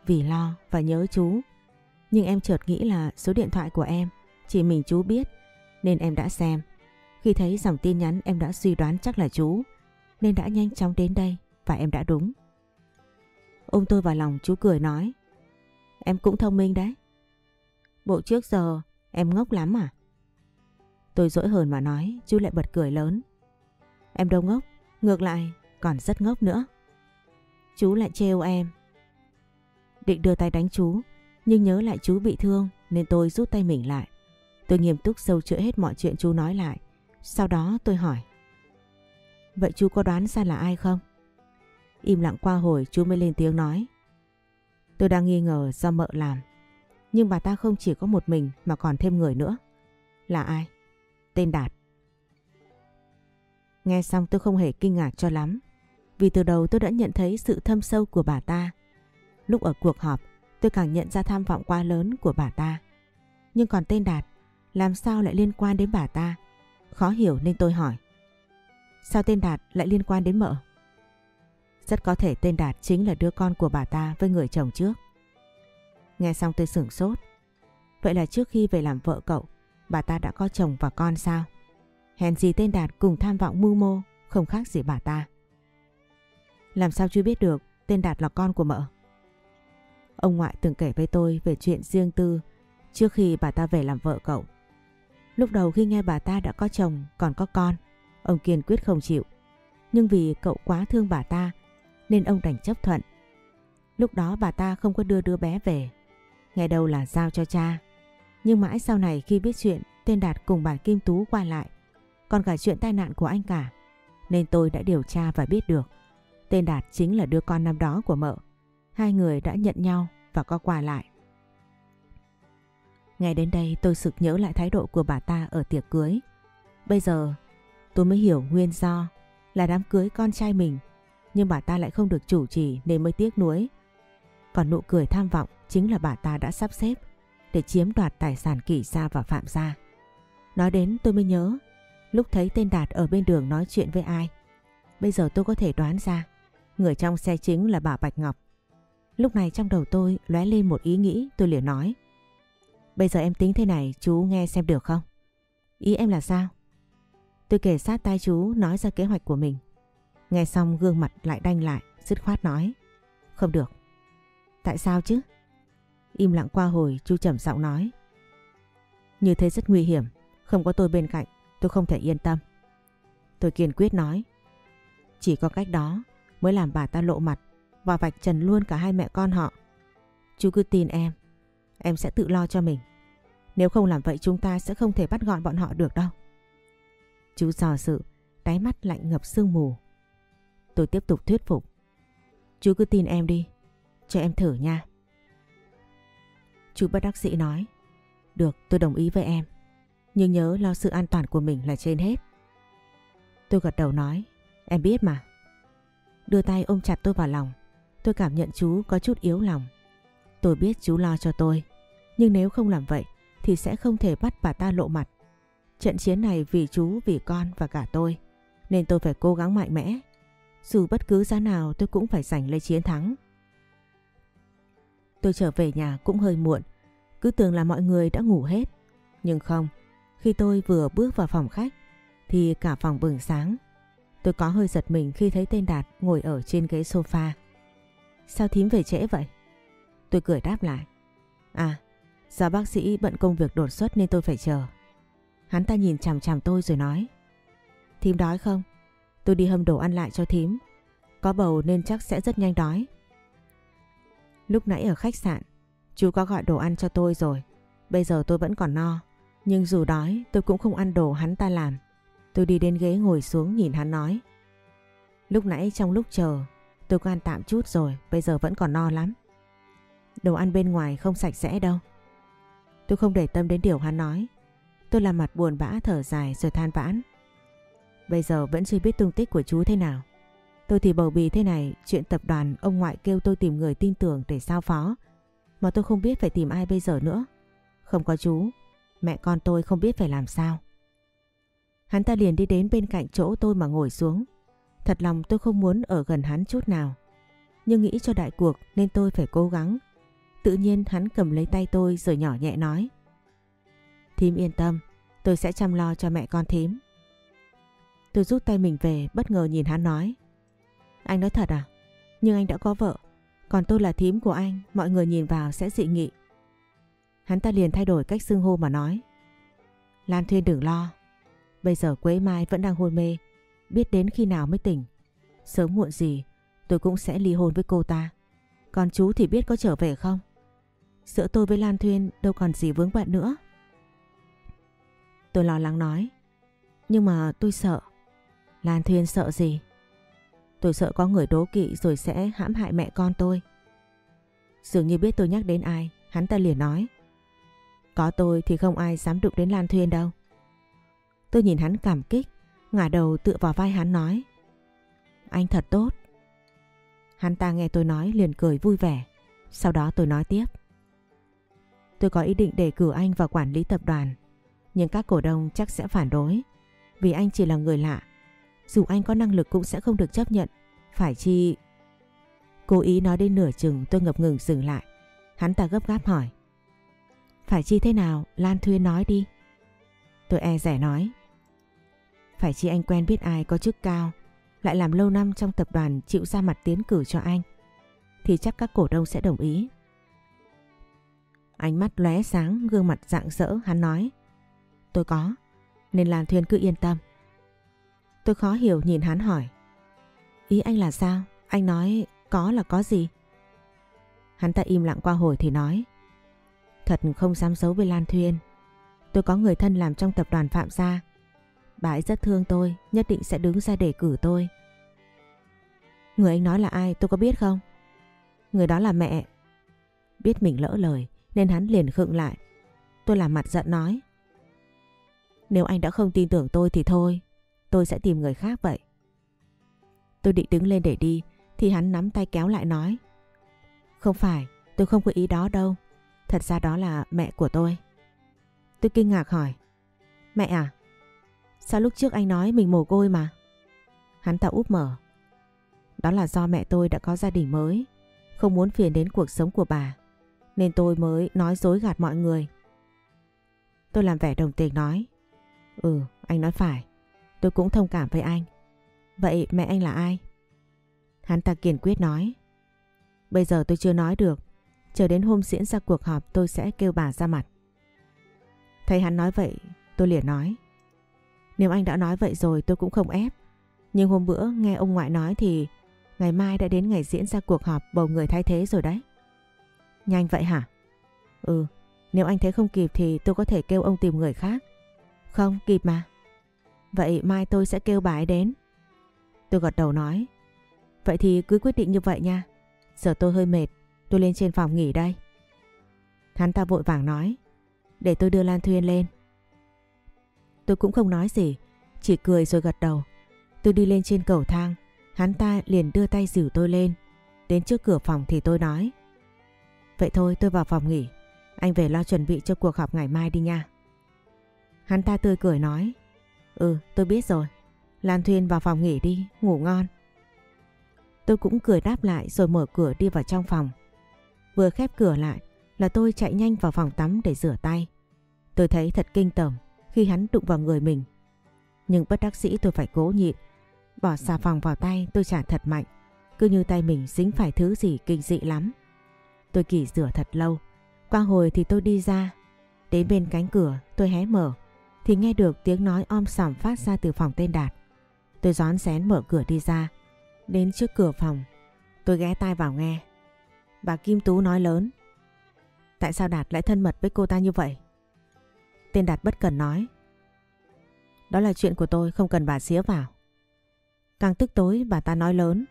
Vì lo và nhớ chú. Nhưng em chợt nghĩ là số điện thoại của em, chỉ mình chú biết. Nên em đã xem. Khi thấy dòng tin nhắn em đã suy đoán chắc là chú. Nên đã nhanh chóng đến đây và em đã đúng. Ôm tôi vào lòng chú cười nói. Em cũng thông minh đấy. Bộ trước giờ em ngốc lắm à? Tôi dỗi hờn mà nói, chú lại bật cười lớn. Em đâu ngốc, ngược lại còn rất ngốc nữa. Chú lại trêu em. Định đưa tay đánh chú, nhưng nhớ lại chú bị thương nên tôi rút tay mình lại. Tôi nghiêm túc sâu chữa hết mọi chuyện chú nói lại. Sau đó tôi hỏi. Vậy chú có đoán ra là ai không? Im lặng qua hồi chú mới lên tiếng nói. Tôi đang nghi ngờ do mợ làm. Nhưng bà ta không chỉ có một mình mà còn thêm người nữa. Là ai? Tên Đạt. Nghe xong tôi không hề kinh ngạc cho lắm. Vì từ đầu tôi đã nhận thấy sự thâm sâu của bà ta. Lúc ở cuộc họp tôi càng nhận ra tham vọng quá lớn của bà ta. Nhưng còn tên Đạt làm sao lại liên quan đến bà ta? Khó hiểu nên tôi hỏi. Sao tên Đạt lại liên quan đến mợ? Rất có thể tên Đạt chính là đứa con của bà ta với người chồng trước. Nghe xong tôi sửng sốt. Vậy là trước khi về làm vợ cậu, bà ta đã có chồng và con sao? Hèn gì tên Đạt cùng tham vọng mưu mô, không khác gì bà ta. Làm sao chưa biết được tên Đạt là con của mợ? Ông ngoại từng kể với tôi về chuyện riêng tư trước khi bà ta về làm vợ cậu. Lúc đầu khi nghe bà ta đã có chồng còn có con, ông kiên quyết không chịu. Nhưng vì cậu quá thương bà ta nên ông đành chấp thuận. Lúc đó bà ta không có đưa đứa bé về, nghe đâu là giao cho cha. Nhưng mãi sau này khi biết chuyện tên Đạt cùng bà Kim Tú qua lại, còn cả chuyện tai nạn của anh cả, nên tôi đã điều tra và biết được. Tên Đạt chính là đứa con năm đó của mợ. Hai người đã nhận nhau và có qua lại. Ngay đến đây tôi sực nhớ lại thái độ của bà ta ở tiệc cưới. Bây giờ tôi mới hiểu nguyên do là đám cưới con trai mình nhưng bà ta lại không được chủ trì nên mới tiếc nuối. Còn nụ cười tham vọng chính là bà ta đã sắp xếp để chiếm đoạt tài sản kỷ gia và phạm gia. Nói đến tôi mới nhớ, lúc thấy tên Đạt ở bên đường nói chuyện với ai. Bây giờ tôi có thể đoán ra, người trong xe chính là bà Bạch Ngọc. Lúc này trong đầu tôi lóe lên một ý nghĩ tôi liền nói. Bây giờ em tính thế này chú nghe xem được không? Ý em là sao? Tôi kể sát tai chú nói ra kế hoạch của mình. Nghe xong gương mặt lại đanh lại, dứt khoát nói. Không được. Tại sao chứ? Im lặng qua hồi chú trầm giọng nói. Như thế rất nguy hiểm, không có tôi bên cạnh, tôi không thể yên tâm. Tôi kiên quyết nói. Chỉ có cách đó mới làm bà ta lộ mặt và vạch trần luôn cả hai mẹ con họ. Chú cứ tin em, em sẽ tự lo cho mình. Nếu không làm vậy chúng ta sẽ không thể bắt gọn bọn họ được đâu. Chú dò sự, đáy mắt lạnh ngập sương mù. Tôi tiếp tục thuyết phục. Chú cứ tin em đi, cho em thử nha. Chú bất đắc sĩ nói. Được, tôi đồng ý với em. Nhưng nhớ lo sự an toàn của mình là trên hết. Tôi gật đầu nói. Em biết mà. Đưa tay ôm chặt tôi vào lòng. Tôi cảm nhận chú có chút yếu lòng. Tôi biết chú lo cho tôi. Nhưng nếu không làm vậy thì sẽ không thể bắt bà ta lộ mặt. Trận chiến này vì chú, vì con và cả tôi. Nên tôi phải cố gắng mạnh mẽ. Dù bất cứ giá nào tôi cũng phải giành lấy chiến thắng. Tôi trở về nhà cũng hơi muộn. Cứ tưởng là mọi người đã ngủ hết. Nhưng không, khi tôi vừa bước vào phòng khách thì cả phòng bừng sáng. Tôi có hơi giật mình khi thấy tên Đạt ngồi ở trên ghế sofa. Sao thím về trễ vậy? Tôi cười đáp lại. À, do bác sĩ bận công việc đột xuất nên tôi phải chờ. Hắn ta nhìn chằm chằm tôi rồi nói. Thím đói không? Tôi đi hâm đồ ăn lại cho thím. Có bầu nên chắc sẽ rất nhanh đói. Lúc nãy ở khách sạn, chú có gọi đồ ăn cho tôi rồi. Bây giờ tôi vẫn còn no. Nhưng dù đói tôi cũng không ăn đồ hắn ta làm. Tôi đi đến ghế ngồi xuống nhìn hắn nói. Lúc nãy trong lúc chờ tôi có ăn tạm chút rồi, bây giờ vẫn còn no lắm. Đồ ăn bên ngoài không sạch sẽ đâu. Tôi không để tâm đến điều hắn nói. Tôi làm mặt buồn bã thở dài rồi than vãn. Bây giờ vẫn chưa biết tung tích của chú thế nào. Tôi thì bầu bì thế này, chuyện tập đoàn ông ngoại kêu tôi tìm người tin tưởng để sao phó. Mà tôi không biết phải tìm ai bây giờ nữa. Không có chú, mẹ con tôi không biết phải làm sao. Hắn ta liền đi đến bên cạnh chỗ tôi mà ngồi xuống. Thật lòng tôi không muốn ở gần hắn chút nào. Nhưng nghĩ cho đại cuộc nên tôi phải cố gắng. Tự nhiên hắn cầm lấy tay tôi rồi nhỏ nhẹ nói. Thím yên tâm, tôi sẽ chăm lo cho mẹ con thím. Tôi rút tay mình về bất ngờ nhìn hắn nói. Anh nói thật à? Nhưng anh đã có vợ. Còn tôi là thím của anh, mọi người nhìn vào sẽ dị nghị. Hắn ta liền thay đổi cách xưng hô mà nói. Lan Thuyên đừng lo. Bây giờ Quế Mai vẫn đang hôn mê. Biết đến khi nào mới tỉnh. Sớm muộn gì tôi cũng sẽ ly hôn với cô ta. Còn chú thì biết có trở về không? Giữa tôi với Lan Thuyên đâu còn gì vướng bận nữa. Tôi lo lắng nói. Nhưng mà tôi sợ. Lan Thuyên sợ gì? Tôi sợ có người đố kỵ rồi sẽ hãm hại mẹ con tôi. Dường như biết tôi nhắc đến ai, hắn ta liền nói. Có tôi thì không ai dám đụng đến Lan Thuyên đâu. Tôi nhìn hắn cảm kích, ngả đầu tựa vào vai hắn nói. Anh thật tốt. Hắn ta nghe tôi nói liền cười vui vẻ. Sau đó tôi nói tiếp. Tôi có ý định đề cử anh vào quản lý tập đoàn. Nhưng các cổ đông chắc sẽ phản đối. Vì anh chỉ là người lạ dù anh có năng lực cũng sẽ không được chấp nhận. Phải chi... Cố ý nói đến nửa chừng tôi ngập ngừng dừng lại. Hắn ta gấp gáp hỏi. Phải chi thế nào? Lan Thuyên nói đi. Tôi e rẻ nói. Phải chi anh quen biết ai có chức cao, lại làm lâu năm trong tập đoàn chịu ra mặt tiến cử cho anh, thì chắc các cổ đông sẽ đồng ý. Ánh mắt lóe sáng, gương mặt rạng rỡ, hắn nói. Tôi có, nên Lan Thuyên cứ yên tâm. Tôi khó hiểu nhìn hắn hỏi. Ý anh là sao? Anh nói có là có gì? Hắn ta im lặng qua hồi thì nói. Thật không dám giấu với Lan Thuyên. Tôi có người thân làm trong tập đoàn Phạm Gia. Bà ấy rất thương tôi, nhất định sẽ đứng ra để cử tôi. Người anh nói là ai tôi có biết không? Người đó là mẹ. Biết mình lỡ lời nên hắn liền khựng lại. Tôi làm mặt giận nói. Nếu anh đã không tin tưởng tôi thì thôi, tôi sẽ tìm người khác vậy. Tôi định đứng lên để đi thì hắn nắm tay kéo lại nói. Không phải, tôi không có ý đó đâu. Thật ra đó là mẹ của tôi. Tôi kinh ngạc hỏi. Mẹ à? Sao lúc trước anh nói mình mồ côi mà? Hắn ta úp mở. Đó là do mẹ tôi đã có gia đình mới, không muốn phiền đến cuộc sống của bà, nên tôi mới nói dối gạt mọi người. Tôi làm vẻ đồng tình nói. Ừ, anh nói phải. Tôi cũng thông cảm với anh. Vậy mẹ anh là ai? Hắn ta kiên quyết nói. Bây giờ tôi chưa nói được. Chờ đến hôm diễn ra cuộc họp tôi sẽ kêu bà ra mặt. Thấy hắn nói vậy, tôi liền nói. Nếu anh đã nói vậy rồi tôi cũng không ép. Nhưng hôm bữa nghe ông ngoại nói thì ngày mai đã đến ngày diễn ra cuộc họp bầu người thay thế rồi đấy. Nhanh vậy hả? Ừ, nếu anh thấy không kịp thì tôi có thể kêu ông tìm người khác. Không, kịp mà. Vậy mai tôi sẽ kêu bà ấy đến. Tôi gật đầu nói. Vậy thì cứ quyết định như vậy nha. Giờ tôi hơi mệt, tôi lên trên phòng nghỉ đây. Hắn ta vội vàng nói. Để tôi đưa Lan Thuyên lên. Tôi cũng không nói gì, chỉ cười rồi gật đầu. Tôi đi lên trên cầu thang, hắn ta liền đưa tay dìu tôi lên. Đến trước cửa phòng thì tôi nói. Vậy thôi tôi vào phòng nghỉ, anh về lo chuẩn bị cho cuộc họp ngày mai đi nha. Hắn ta tươi cười nói. Ừ tôi biết rồi, Lan Thuyên vào phòng nghỉ đi, ngủ ngon. Tôi cũng cười đáp lại rồi mở cửa đi vào trong phòng. Vừa khép cửa lại là tôi chạy nhanh vào phòng tắm để rửa tay. Tôi thấy thật kinh tởm khi hắn đụng vào người mình. Nhưng bất đắc sĩ tôi phải cố nhịn. Bỏ xà phòng vào tay tôi trả thật mạnh. Cứ như tay mình dính phải thứ gì kinh dị lắm. Tôi kỳ rửa thật lâu. Qua hồi thì tôi đi ra. Đến bên cánh cửa tôi hé mở. Thì nghe được tiếng nói om sòm phát ra từ phòng tên Đạt. Tôi gión xén mở cửa đi ra. Đến trước cửa phòng. Tôi ghé tai vào nghe. Bà Kim Tú nói lớn. Tại sao Đạt lại thân mật với cô ta như vậy? Tên Đạt bất cần nói. Đó là chuyện của tôi không cần bà xía vào. Càng tức tối bà ta nói lớn.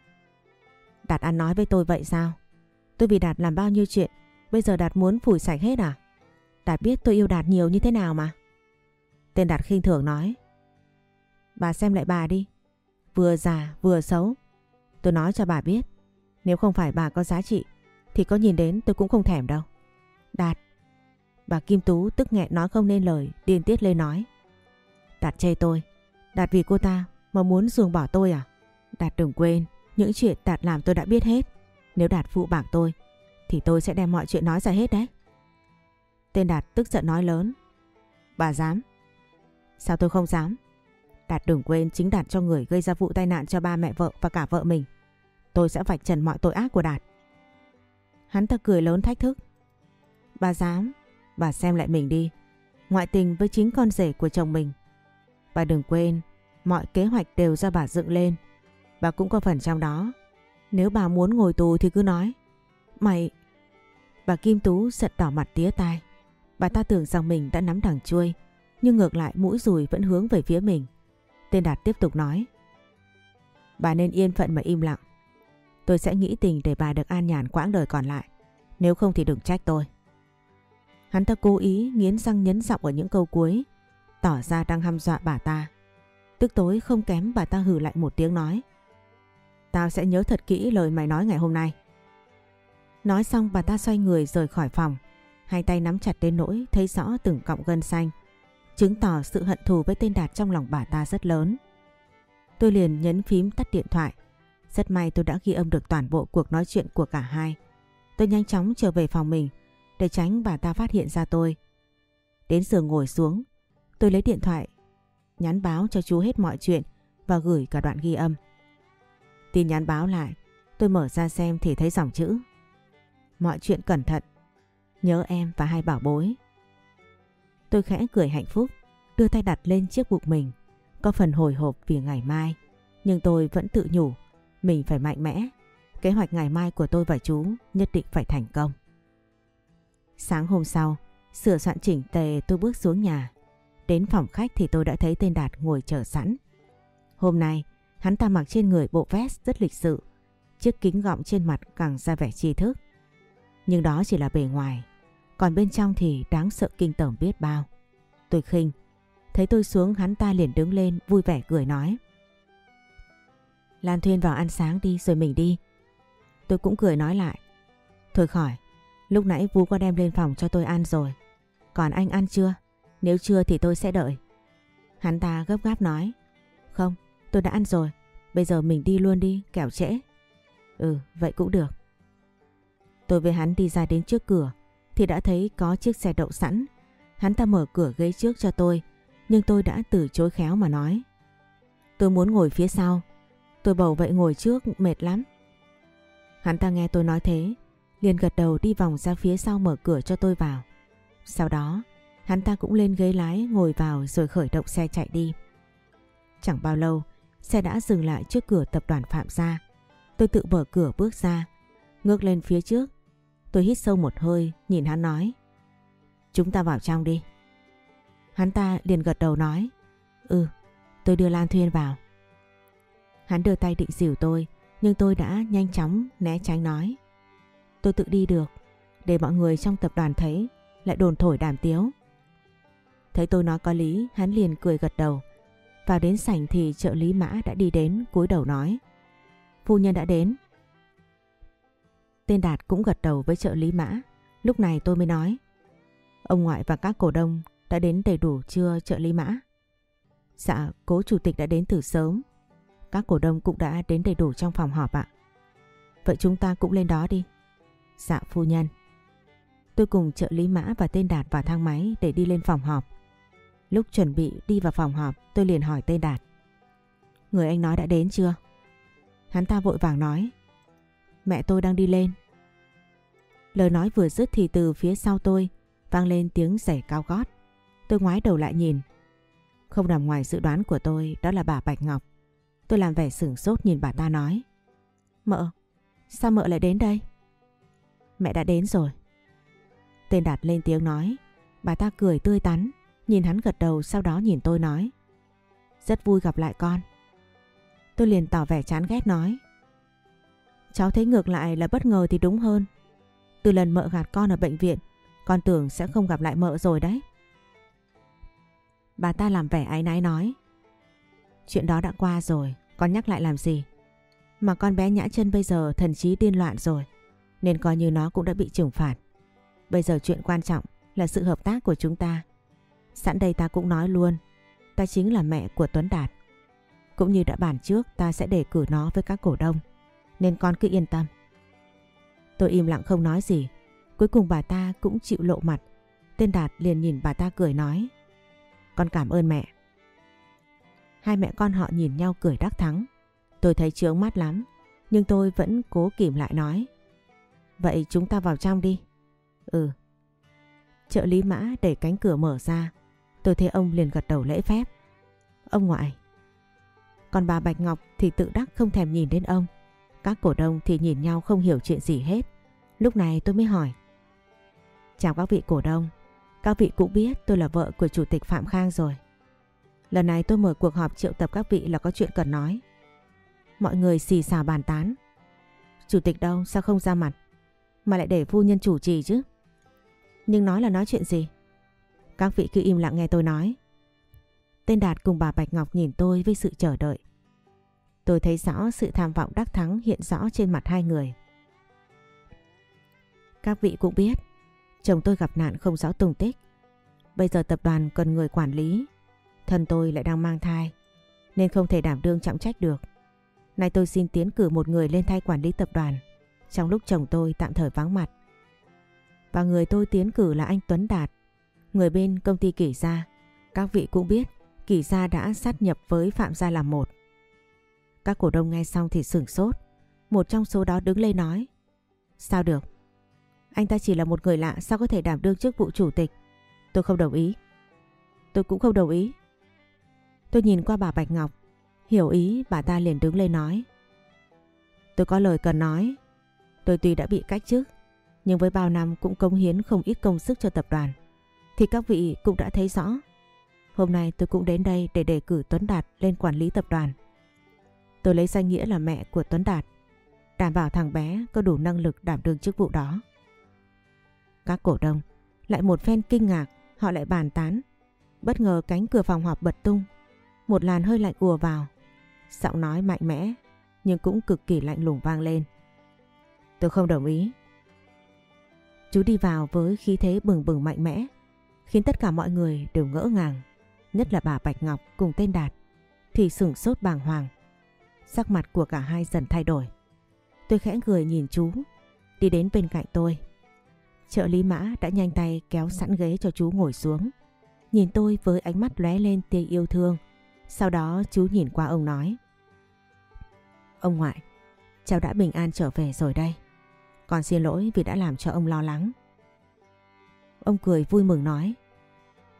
Đạt ăn nói với tôi vậy sao? Tôi vì Đạt làm bao nhiêu chuyện, bây giờ Đạt muốn phủi sạch hết à? Đạt biết tôi yêu Đạt nhiều như thế nào mà. Tên Đạt khinh thường nói. Bà xem lại bà đi. Vừa già vừa xấu. Tôi nói cho bà biết. Nếu không phải bà có giá trị thì có nhìn đến tôi cũng không thèm đâu. Đạt. Bà Kim Tú tức nghẹn nói không nên lời, điên tiết lên nói. Đạt chê tôi. Đạt vì cô ta mà muốn ruồng bỏ tôi à? Đạt đừng quên, những chuyện Đạt làm tôi đã biết hết. Nếu Đạt phụ bạc tôi, thì tôi sẽ đem mọi chuyện nói ra hết đấy. Tên Đạt tức giận nói lớn. Bà dám. Sao tôi không dám? Đạt đừng quên chính Đạt cho người gây ra vụ tai nạn cho ba mẹ vợ và cả vợ mình. Tôi sẽ vạch trần mọi tội ác của Đạt. Hắn ta cười lớn thách thức. Bà dám, bà xem lại mình đi. Ngoại tình với chính con rể của chồng mình. Bà đừng quên, mọi kế hoạch đều do bà dựng lên. Bà cũng có phần trong đó. Nếu bà muốn ngồi tù thì cứ nói. Mày... Bà Kim Tú giật đỏ mặt tía tai. Bà ta tưởng rằng mình đã nắm đằng chuôi. Nhưng ngược lại mũi rùi vẫn hướng về phía mình. Tên Đạt tiếp tục nói. Bà nên yên phận mà im lặng. Tôi sẽ nghĩ tình để bà được an nhàn quãng đời còn lại. Nếu không thì đừng trách tôi. Hắn ta cố ý nghiến răng nhấn giọng ở những câu cuối. Tỏ ra đang hăm dọa bà ta. Tức tối không kém bà ta hừ lại một tiếng nói. Tao sẽ nhớ thật kỹ lời mày nói ngày hôm nay. Nói xong bà ta xoay người rời khỏi phòng. Hai tay nắm chặt đến nỗi thấy rõ từng cọng gân xanh chứng tỏ sự hận thù với tên Đạt trong lòng bà ta rất lớn. Tôi liền nhấn phím tắt điện thoại. Rất may tôi đã ghi âm được toàn bộ cuộc nói chuyện của cả hai. Tôi nhanh chóng trở về phòng mình để tránh bà ta phát hiện ra tôi. Đến giường ngồi xuống, tôi lấy điện thoại, nhắn báo cho chú hết mọi chuyện và gửi cả đoạn ghi âm. Tin nhắn báo lại, tôi mở ra xem thì thấy dòng chữ. Mọi chuyện cẩn thận, nhớ em và hai bảo bối. Tôi khẽ cười hạnh phúc, đưa tay đặt lên chiếc bụng mình. Có phần hồi hộp vì ngày mai, nhưng tôi vẫn tự nhủ, mình phải mạnh mẽ. Kế hoạch ngày mai của tôi và chú nhất định phải thành công. Sáng hôm sau, sửa soạn chỉnh tề tôi bước xuống nhà. Đến phòng khách thì tôi đã thấy tên Đạt ngồi chờ sẵn. Hôm nay, hắn ta mặc trên người bộ vest rất lịch sự. Chiếc kính gọng trên mặt càng ra vẻ tri thức. Nhưng đó chỉ là bề ngoài. Còn bên trong thì đáng sợ kinh tởm biết bao. Tôi khinh. Thấy tôi xuống hắn ta liền đứng lên vui vẻ cười nói. Lan Thuyên vào ăn sáng đi rồi mình đi. Tôi cũng cười nói lại. Thôi khỏi, Lúc nãy Vũ có đem lên phòng cho tôi ăn rồi. Còn anh ăn chưa? Nếu chưa thì tôi sẽ đợi. Hắn ta gấp gáp nói. Không, tôi đã ăn rồi. Bây giờ mình đi luôn đi, kẻo trễ. Ừ, vậy cũng được. Tôi với hắn đi ra đến trước cửa thì đã thấy có chiếc xe đậu sẵn. Hắn ta mở cửa ghế trước cho tôi, nhưng tôi đã từ chối khéo mà nói. Tôi muốn ngồi phía sau. Tôi bầu vậy ngồi trước mệt lắm. Hắn ta nghe tôi nói thế, liền gật đầu đi vòng ra phía sau mở cửa cho tôi vào. Sau đó, hắn ta cũng lên ghế lái ngồi vào rồi khởi động xe chạy đi. Chẳng bao lâu, xe đã dừng lại trước cửa tập đoàn Phạm Gia. Tôi tự mở cửa bước ra, ngước lên phía trước. Tôi hít sâu một hơi, nhìn hắn nói. Chúng ta vào trong đi. Hắn ta liền gật đầu nói. Ừ, tôi đưa Lan Thuyên vào. Hắn đưa tay định dìu tôi, nhưng tôi đã nhanh chóng né tránh nói. Tôi tự đi được, để mọi người trong tập đoàn thấy, lại đồn thổi đàm tiếu. Thấy tôi nói có lý, hắn liền cười gật đầu. Vào đến sảnh thì trợ lý mã đã đi đến cúi đầu nói. Phu nhân đã đến. Tên Đạt cũng gật đầu với trợ lý mã. Lúc này tôi mới nói. Ông ngoại và các cổ đông đã đến đầy đủ chưa trợ lý mã? Dạ, cố chủ tịch đã đến từ sớm. Các cổ đông cũng đã đến đầy đủ trong phòng họp ạ. Vậy chúng ta cũng lên đó đi. Dạ phu nhân. Tôi cùng trợ lý mã và tên Đạt vào thang máy để đi lên phòng họp. Lúc chuẩn bị đi vào phòng họp tôi liền hỏi tên Đạt. Người anh nói đã đến chưa? Hắn ta vội vàng nói. Mẹ tôi đang đi lên. Lời nói vừa dứt thì từ phía sau tôi vang lên tiếng giày cao gót. Tôi ngoái đầu lại nhìn. Không nằm ngoài dự đoán của tôi đó là bà Bạch Ngọc. Tôi làm vẻ sửng sốt nhìn bà ta nói. Mợ, sao mợ lại đến đây? Mẹ đã đến rồi. Tên Đạt lên tiếng nói. Bà ta cười tươi tắn, nhìn hắn gật đầu sau đó nhìn tôi nói. Rất vui gặp lại con. Tôi liền tỏ vẻ chán ghét nói. Cháu thấy ngược lại là bất ngờ thì đúng hơn. Từ lần mợ gạt con ở bệnh viện, con tưởng sẽ không gặp lại mợ rồi đấy. Bà ta làm vẻ ái náy nói. Chuyện đó đã qua rồi, con nhắc lại làm gì? Mà con bé nhã chân bây giờ thần trí điên loạn rồi, nên coi như nó cũng đã bị trừng phạt. Bây giờ chuyện quan trọng là sự hợp tác của chúng ta. Sẵn đây ta cũng nói luôn, ta chính là mẹ của Tuấn Đạt. Cũng như đã bàn trước ta sẽ đề cử nó với các cổ đông, nên con cứ yên tâm. Tôi im lặng không nói gì, cuối cùng bà ta cũng chịu lộ mặt. Tên Đạt liền nhìn bà ta cười nói, con cảm ơn mẹ. Hai mẹ con họ nhìn nhau cười đắc thắng. Tôi thấy trướng mắt lắm, nhưng tôi vẫn cố kìm lại nói. Vậy chúng ta vào trong đi. Ừ. Trợ lý mã đẩy cánh cửa mở ra. Tôi thấy ông liền gật đầu lễ phép. Ông ngoại. Còn bà Bạch Ngọc thì tự đắc không thèm nhìn đến ông. Các cổ đông thì nhìn nhau không hiểu chuyện gì hết. Lúc này tôi mới hỏi. Chào các vị cổ đông. Các vị cũng biết tôi là vợ của Chủ tịch Phạm Khang rồi. Lần này tôi mở cuộc họp triệu tập các vị là có chuyện cần nói. Mọi người xì xào bàn tán. Chủ tịch đâu sao không ra mặt? Mà lại để phu nhân chủ trì chứ? Nhưng nói là nói chuyện gì? Các vị cứ im lặng nghe tôi nói. Tên Đạt cùng bà Bạch Ngọc nhìn tôi với sự chờ đợi. Tôi thấy rõ sự tham vọng đắc thắng hiện rõ trên mặt hai người. Các vị cũng biết, chồng tôi gặp nạn không rõ tung tích. Bây giờ tập đoàn cần người quản lý Thân tôi lại đang mang thai nên không thể đảm đương trọng trách được. Nay tôi xin tiến cử một người lên thay quản lý tập đoàn trong lúc chồng tôi tạm thời vắng mặt. Và người tôi tiến cử là anh Tuấn Đạt, người bên công ty Kỷ Gia. Các vị cũng biết Kỷ Gia đã sát nhập với Phạm Gia làm một. Các cổ đông nghe xong thì sửng sốt. Một trong số đó đứng lên nói. Sao được? Anh ta chỉ là một người lạ sao có thể đảm đương chức vụ chủ tịch? Tôi không đồng ý. Tôi cũng không đồng ý. Tôi nhìn qua bà Bạch Ngọc, hiểu ý bà ta liền đứng lên nói. Tôi có lời cần nói, tôi tuy đã bị cách chức, nhưng với bao năm cũng công hiến không ít công sức cho tập đoàn, thì các vị cũng đã thấy rõ. Hôm nay tôi cũng đến đây để đề cử Tuấn Đạt lên quản lý tập đoàn. Tôi lấy danh nghĩa là mẹ của Tuấn Đạt, đảm bảo thằng bé có đủ năng lực đảm đương chức vụ đó. Các cổ đông lại một phen kinh ngạc, họ lại bàn tán. Bất ngờ cánh cửa phòng họp bật tung, một làn hơi lạnh ùa vào. Giọng nói mạnh mẽ nhưng cũng cực kỳ lạnh lùng vang lên. Tôi không đồng ý. Chú đi vào với khí thế bừng bừng mạnh mẽ, khiến tất cả mọi người đều ngỡ ngàng, nhất là bà Bạch Ngọc cùng tên Đạt, thì sửng sốt bàng hoàng. Sắc mặt của cả hai dần thay đổi. Tôi khẽ cười nhìn chú, đi đến bên cạnh tôi. Trợ lý mã đã nhanh tay kéo sẵn ghế cho chú ngồi xuống. Nhìn tôi với ánh mắt lóe lên tia yêu thương. Sau đó chú nhìn qua ông nói. Ông ngoại, cháu đã bình an trở về rồi đây. còn xin lỗi vì đã làm cho ông lo lắng. Ông cười vui mừng nói.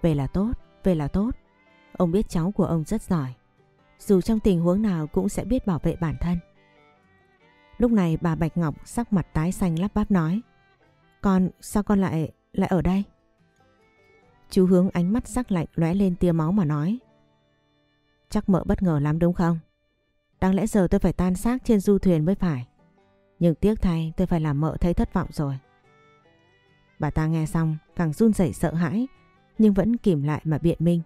Về là tốt, về là tốt. Ông biết cháu của ông rất giỏi. Dù trong tình huống nào cũng sẽ biết bảo vệ bản thân. Lúc này bà Bạch Ngọc sắc mặt tái xanh lắp bắp nói. Con, sao con lại, lại ở đây? Chú hướng ánh mắt sắc lạnh lóe lên tia máu mà nói. Chắc mợ bất ngờ lắm đúng không? Đáng lẽ giờ tôi phải tan xác trên du thuyền mới phải. Nhưng tiếc thay tôi phải làm mợ thấy thất vọng rồi. Bà ta nghe xong càng run rẩy sợ hãi nhưng vẫn kìm lại mà biện minh.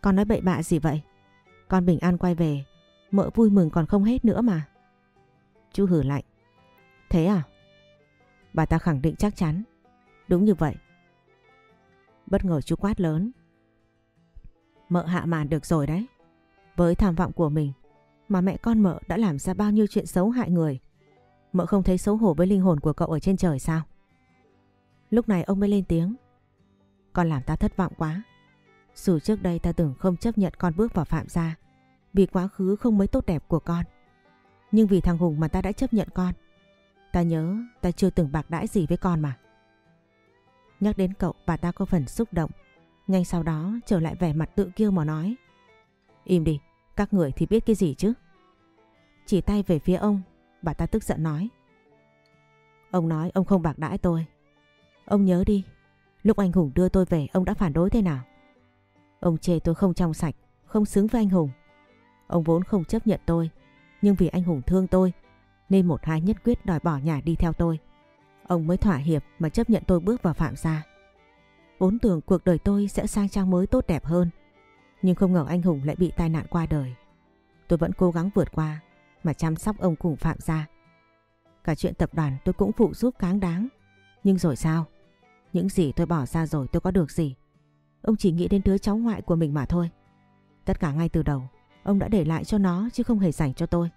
Con nói bậy bạ gì vậy? Con bình an quay về, mợ vui mừng còn không hết nữa mà. Chú hử lạnh. Thế à? Bà ta khẳng định chắc chắn. Đúng như vậy. Bất ngờ chú quát lớn. Mợ hạ màn được rồi đấy. Với tham vọng của mình mà mẹ con mợ đã làm ra bao nhiêu chuyện xấu hại người. Mợ không thấy xấu hổ với linh hồn của cậu ở trên trời sao? Lúc này ông mới lên tiếng. Con làm ta thất vọng quá. Dù trước đây ta từng không chấp nhận con bước vào phạm gia vì quá khứ không mấy tốt đẹp của con. Nhưng vì thằng Hùng mà ta đã chấp nhận con. Ta nhớ ta chưa từng bạc đãi gì với con mà. Nhắc đến cậu bà ta có phần xúc động. Ngay sau đó trở lại vẻ mặt tự kiêu mà nói. Im đi, các người thì biết cái gì chứ? Chỉ tay về phía ông, bà ta tức giận nói. Ông nói ông không bạc đãi tôi. Ông nhớ đi, lúc anh Hùng đưa tôi về ông đã phản đối thế nào? Ông chê tôi không trong sạch, không xứng với anh Hùng. Ông vốn không chấp nhận tôi, nhưng vì anh Hùng thương tôi, nên một hai nhất quyết đòi bỏ nhà đi theo tôi. Ông mới thỏa hiệp mà chấp nhận tôi bước vào phạm gia. Vốn tưởng cuộc đời tôi sẽ sang trang mới tốt đẹp hơn. Nhưng không ngờ anh Hùng lại bị tai nạn qua đời. Tôi vẫn cố gắng vượt qua mà chăm sóc ông cùng phạm gia. Cả chuyện tập đoàn tôi cũng phụ giúp cáng đáng. Nhưng rồi sao? Những gì tôi bỏ ra rồi tôi có được gì? Ông chỉ nghĩ đến đứa cháu ngoại của mình mà thôi. Tất cả ngay từ đầu, ông đã để lại cho nó chứ không hề dành cho tôi.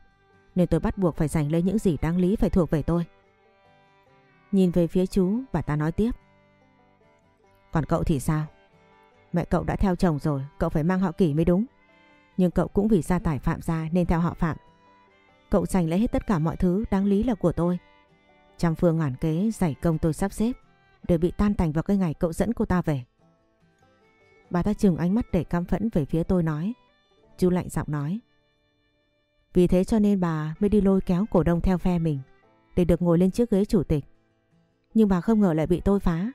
Nên tôi bắt buộc phải giành lấy những gì đáng lý phải thuộc về tôi. Nhìn về phía chú, bà ta nói tiếp. Còn cậu thì sao? Mẹ cậu đã theo chồng rồi, cậu phải mang họ kỷ mới đúng. Nhưng cậu cũng vì gia tài phạm gia nên theo họ phạm. Cậu giành lấy hết tất cả mọi thứ đáng lý là của tôi. Trăm phương ngàn kế giải công tôi sắp xếp đều bị tan tành vào cái ngày cậu dẫn cô ta về. Bà ta chừng ánh mắt để căm phẫn về phía tôi nói. Chú lạnh giọng nói. Vì thế cho nên bà mới đi lôi kéo cổ đông theo phe mình để được ngồi lên chiếc ghế chủ tịch. Nhưng bà không ngờ lại bị tôi phá.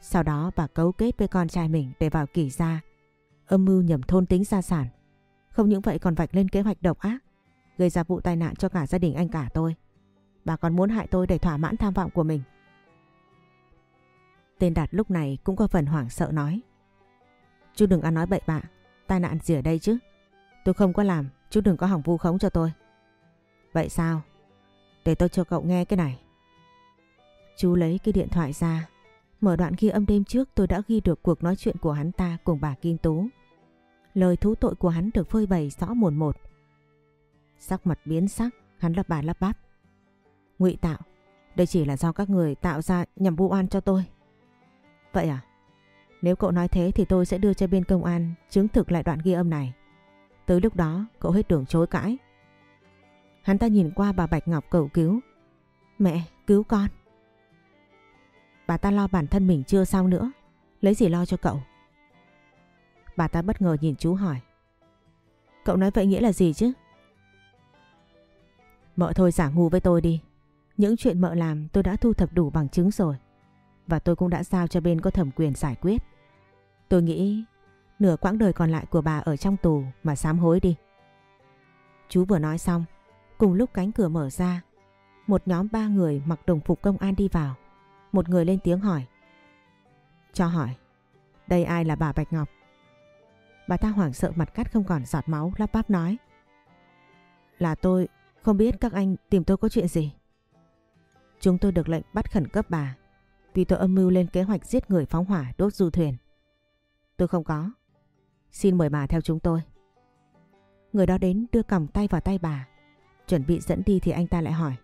Sau đó bà cấu kết với con trai mình để vào kỳ gia, âm mưu nhầm thôn tính gia sản. Không những vậy còn vạch lên kế hoạch độc ác, gây ra vụ tai nạn cho cả gia đình anh cả tôi. Bà còn muốn hại tôi để thỏa mãn tham vọng của mình. Tên Đạt lúc này cũng có phần hoảng sợ nói. Chú đừng ăn nói bậy bạ, tai nạn gì ở đây chứ. Tôi không có làm, chú đừng có hỏng vu khống cho tôi. Vậy sao? Để tôi cho cậu nghe cái này. Chú lấy cái điện thoại ra, mở đoạn ghi âm đêm trước tôi đã ghi được cuộc nói chuyện của hắn ta cùng bà Kim Tú. Lời thú tội của hắn được phơi bày rõ mồn một. Sắc mặt biến sắc, hắn lắp bà lắp bắp. ngụy tạo, đây chỉ là do các người tạo ra nhằm vu oan cho tôi. Vậy à? Nếu cậu nói thế thì tôi sẽ đưa cho bên công an chứng thực lại đoạn ghi âm này. Tới lúc đó cậu hết đường chối cãi. Hắn ta nhìn qua bà Bạch Ngọc cầu cứu. Mẹ, cứu con. Bà ta lo bản thân mình chưa sao nữa. Lấy gì lo cho cậu? Bà ta bất ngờ nhìn chú hỏi. Cậu nói vậy nghĩa là gì chứ? Mợ thôi giả ngu với tôi đi. Những chuyện mợ làm tôi đã thu thập đủ bằng chứng rồi. Và tôi cũng đã giao cho bên có thẩm quyền giải quyết. Tôi nghĩ nửa quãng đời còn lại của bà ở trong tù mà sám hối đi. Chú vừa nói xong, cùng lúc cánh cửa mở ra, một nhóm ba người mặc đồng phục công an đi vào. Một người lên tiếng hỏi. Cho hỏi, đây ai là bà Bạch Ngọc? Bà ta hoảng sợ mặt cắt không còn giọt máu lắp bắp nói. Là tôi, không biết các anh tìm tôi có chuyện gì. Chúng tôi được lệnh bắt khẩn cấp bà vì tôi âm mưu lên kế hoạch giết người phóng hỏa, đốt du thuyền. Tôi không có. Xin mời bà theo chúng tôi. Người đó đến đưa cầm tay vào tay bà. Chuẩn bị dẫn đi thì anh ta lại hỏi.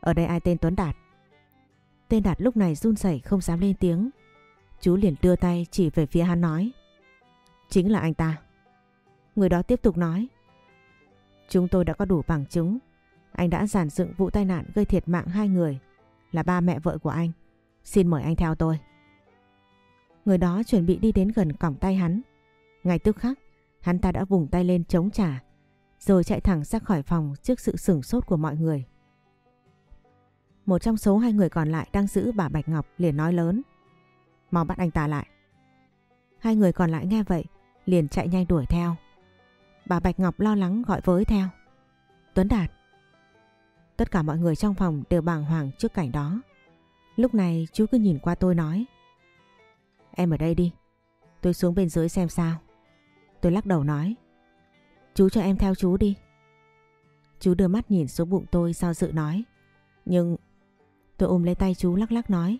Ở đây ai tên Tuấn Đạt? Tên Đạt lúc này run rẩy không dám lên tiếng. Chú liền đưa tay chỉ về phía hắn nói. Chính là anh ta. Người đó tiếp tục nói. Chúng tôi đã có đủ bằng chứng. Anh đã giản dựng vụ tai nạn gây thiệt mạng hai người. Là ba mẹ vợ của anh. Xin mời anh theo tôi. Người đó chuẩn bị đi đến gần cổng tay hắn. Ngay tức khắc, hắn ta đã vùng tay lên chống trả. Rồi chạy thẳng ra khỏi phòng trước sự sửng sốt của mọi người. Một trong số hai người còn lại đang giữ bà Bạch Ngọc liền nói lớn. Mau bắt anh ta lại. Hai người còn lại nghe vậy liền chạy nhanh đuổi theo. Bà Bạch Ngọc lo lắng gọi với theo. Tuấn Đạt. Tất cả mọi người trong phòng đều bàng hoàng trước cảnh đó. Lúc này chú cứ nhìn qua tôi nói. Em ở đây đi. Tôi xuống bên dưới xem sao. Tôi lắc đầu nói. Chú cho em theo chú đi. Chú đưa mắt nhìn xuống bụng tôi do dự nói. Nhưng tôi ôm lấy tay chú lắc lắc nói.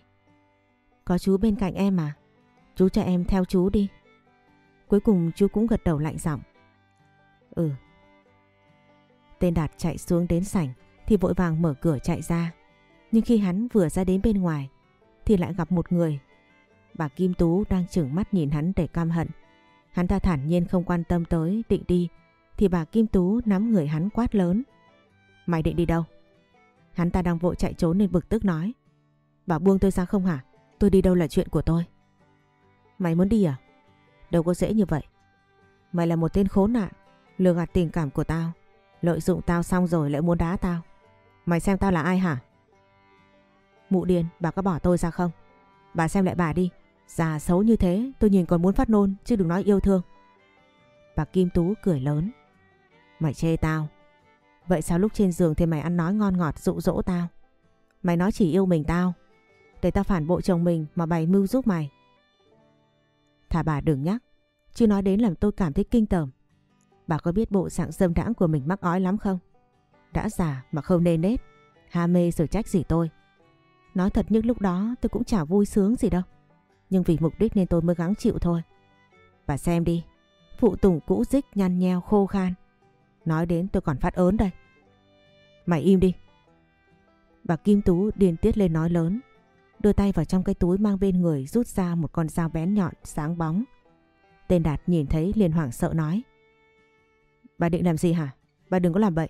Có chú bên cạnh em à? Chú cho em theo chú đi. Cuối cùng chú cũng gật đầu lạnh giọng. Ừ. Tên Đạt chạy xuống đến sảnh thì vội vàng mở cửa chạy ra. Nhưng khi hắn vừa ra đến bên ngoài thì lại gặp một người. Bà Kim Tú đang chừng mắt nhìn hắn để cam hận. Hắn ta thản nhiên không quan tâm tới định đi thì bà Kim Tú nắm người hắn quát lớn. Mày định đi đâu? Hắn ta đang vội chạy trốn nên bực tức nói. Bà buông tôi ra không hả? Tôi đi đâu là chuyện của tôi. Mày muốn đi à? Đâu có dễ như vậy. Mày là một tên khốn nạn, lừa gạt tình cảm của tao. Lợi dụng tao xong rồi lại muốn đá tao. Mày xem tao là ai hả? Mụ điên, bà có bỏ tôi ra không? Bà xem lại bà đi. Già xấu như thế tôi nhìn còn muốn phát nôn chứ đừng nói yêu thương. Bà Kim Tú cười lớn. Mày chê tao. Vậy sao lúc trên giường thì mày ăn nói ngon ngọt dụ dỗ tao? Mày nói chỉ yêu mình tao. Để tao phản bội chồng mình mà bày mưu giúp mày. Thả bà đừng nhắc. Chứ nói đến làm tôi cảm thấy kinh tởm. Bà có biết bộ dạng dâm đãng của mình mắc ói lắm không? Đã già mà không nên nết. Ham mê rồi trách gì tôi. Nói thật nhưng lúc đó, tôi cũng chả vui sướng gì đâu. Nhưng vì mục đích nên tôi mới gắng chịu thôi. Bà xem đi. Phụ tùng cũ dích nhăn nheo khô khan. Nói đến tôi còn phát ớn đây. Mày im đi. Bà Kim Tú điên tiết lên nói lớn. Đưa tay vào trong cái túi mang bên người rút ra một con dao bén nhọn sáng bóng. Tên Đạt nhìn thấy liền hoảng sợ nói. Bà định làm gì hả? Bà đừng có làm bậy.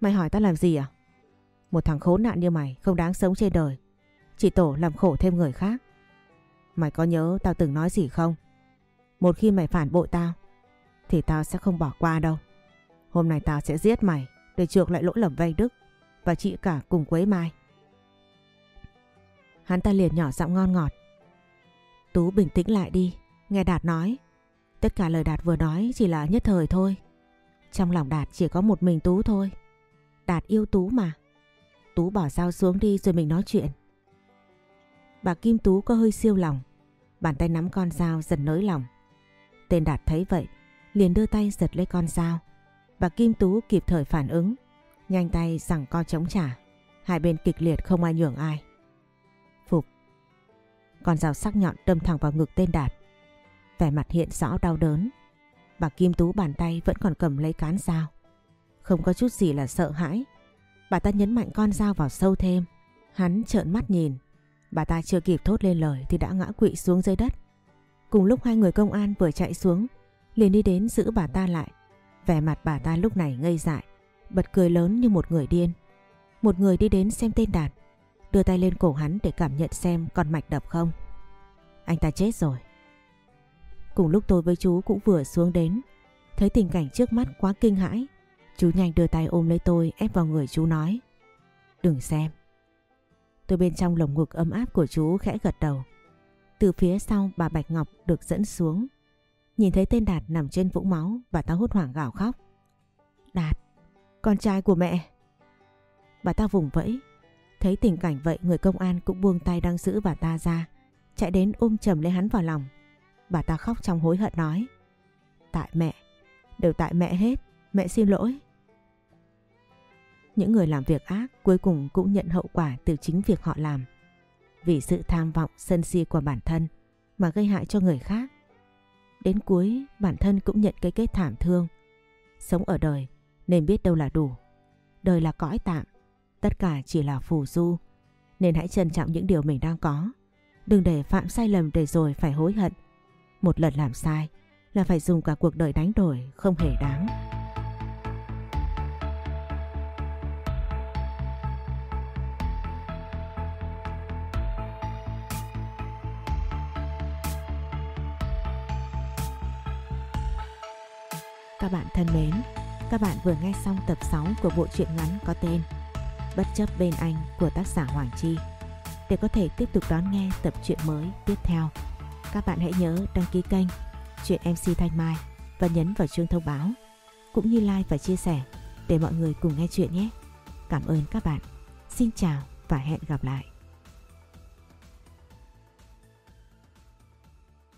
Mày hỏi tao làm gì à? Một thằng khốn nạn như mày không đáng sống trên đời. Chỉ tổ làm khổ thêm người khác. Mày có nhớ tao từng nói gì không? Một khi mày phản bội tao thì tao sẽ không bỏ qua đâu. Hôm nay tao sẽ giết mày để chuộc lại lỗi lầm vay đức và chị cả cùng Quế Mai. Hắn ta liền nhỏ giọng ngon ngọt. Tú bình tĩnh lại đi, nghe Đạt nói. Tất cả lời Đạt vừa nói chỉ là nhất thời thôi. Trong lòng Đạt chỉ có một mình Tú thôi. Đạt yêu Tú mà. Tú bỏ dao xuống đi rồi mình nói chuyện. Bà Kim Tú có hơi siêu lòng. Bàn tay nắm con dao dần nới lòng. Tên Đạt thấy vậy, liền đưa tay giật lấy con dao. Bà Kim Tú kịp thời phản ứng, nhanh tay rằng con chống trả. Hai bên kịch liệt không ai nhường ai. Phục. Con dao sắc nhọn đâm thẳng vào ngực tên Đạt. Vẻ mặt hiện rõ đau đớn. Bà Kim Tú bàn tay vẫn còn cầm lấy cán dao. Không có chút gì là sợ hãi. Bà ta nhấn mạnh con dao vào sâu thêm. Hắn trợn mắt nhìn. Bà ta chưa kịp thốt lên lời thì đã ngã quỵ xuống dưới đất. Cùng lúc hai người công an vừa chạy xuống, liền đi đến giữ bà ta lại. Vẻ mặt bà ta lúc này ngây dại, bật cười lớn như một người điên. Một người đi đến xem tên Đạt, đưa tay lên cổ hắn để cảm nhận xem còn mạch đập không. Anh ta chết rồi. Cùng lúc tôi với chú cũng vừa xuống đến, thấy tình cảnh trước mắt quá kinh hãi. Chú nhanh đưa tay ôm lấy tôi ép vào người chú nói. Đừng xem. Tôi bên trong lồng ngực ấm áp của chú khẽ gật đầu. Từ phía sau bà Bạch Ngọc được dẫn xuống. Nhìn thấy tên Đạt nằm trên vũng máu bà ta hốt hoảng gào khóc. Đạt, con trai của mẹ. Bà ta vùng vẫy. Thấy tình cảnh vậy người công an cũng buông tay đang giữ bà ta ra. Chạy đến ôm chầm lấy hắn vào lòng. Bà ta khóc trong hối hận nói. Tại mẹ, đều tại mẹ hết, mẹ xin lỗi. Những người làm việc ác cuối cùng cũng nhận hậu quả từ chính việc họ làm. vì sự tham vọng sân si của bản thân mà gây hại cho người khác. Đến cuối bản thân cũng nhận cái kết thảm thương. Sống ở đời nên biết đâu là đủ. Đời là cõi tạm, tất cả chỉ là phù du. Nên hãy trân trọng những điều mình đang có. Đừng để phạm sai lầm để rồi phải hối hận. Một lần làm sai là phải dùng cả cuộc đời đánh đổi không hề đáng. Các bạn thân mến, các bạn vừa nghe xong tập 6 của bộ truyện ngắn có tên Bất chấp bên anh của tác giả Hoàng Chi. Để có thể tiếp tục đón nghe tập truyện mới tiếp theo, các bạn hãy nhớ đăng ký kênh Chuyện MC Thanh Mai và nhấn vào chuông thông báo, cũng như like và chia sẻ để mọi người cùng nghe chuyện nhé. Cảm ơn các bạn. Xin chào và hẹn gặp lại.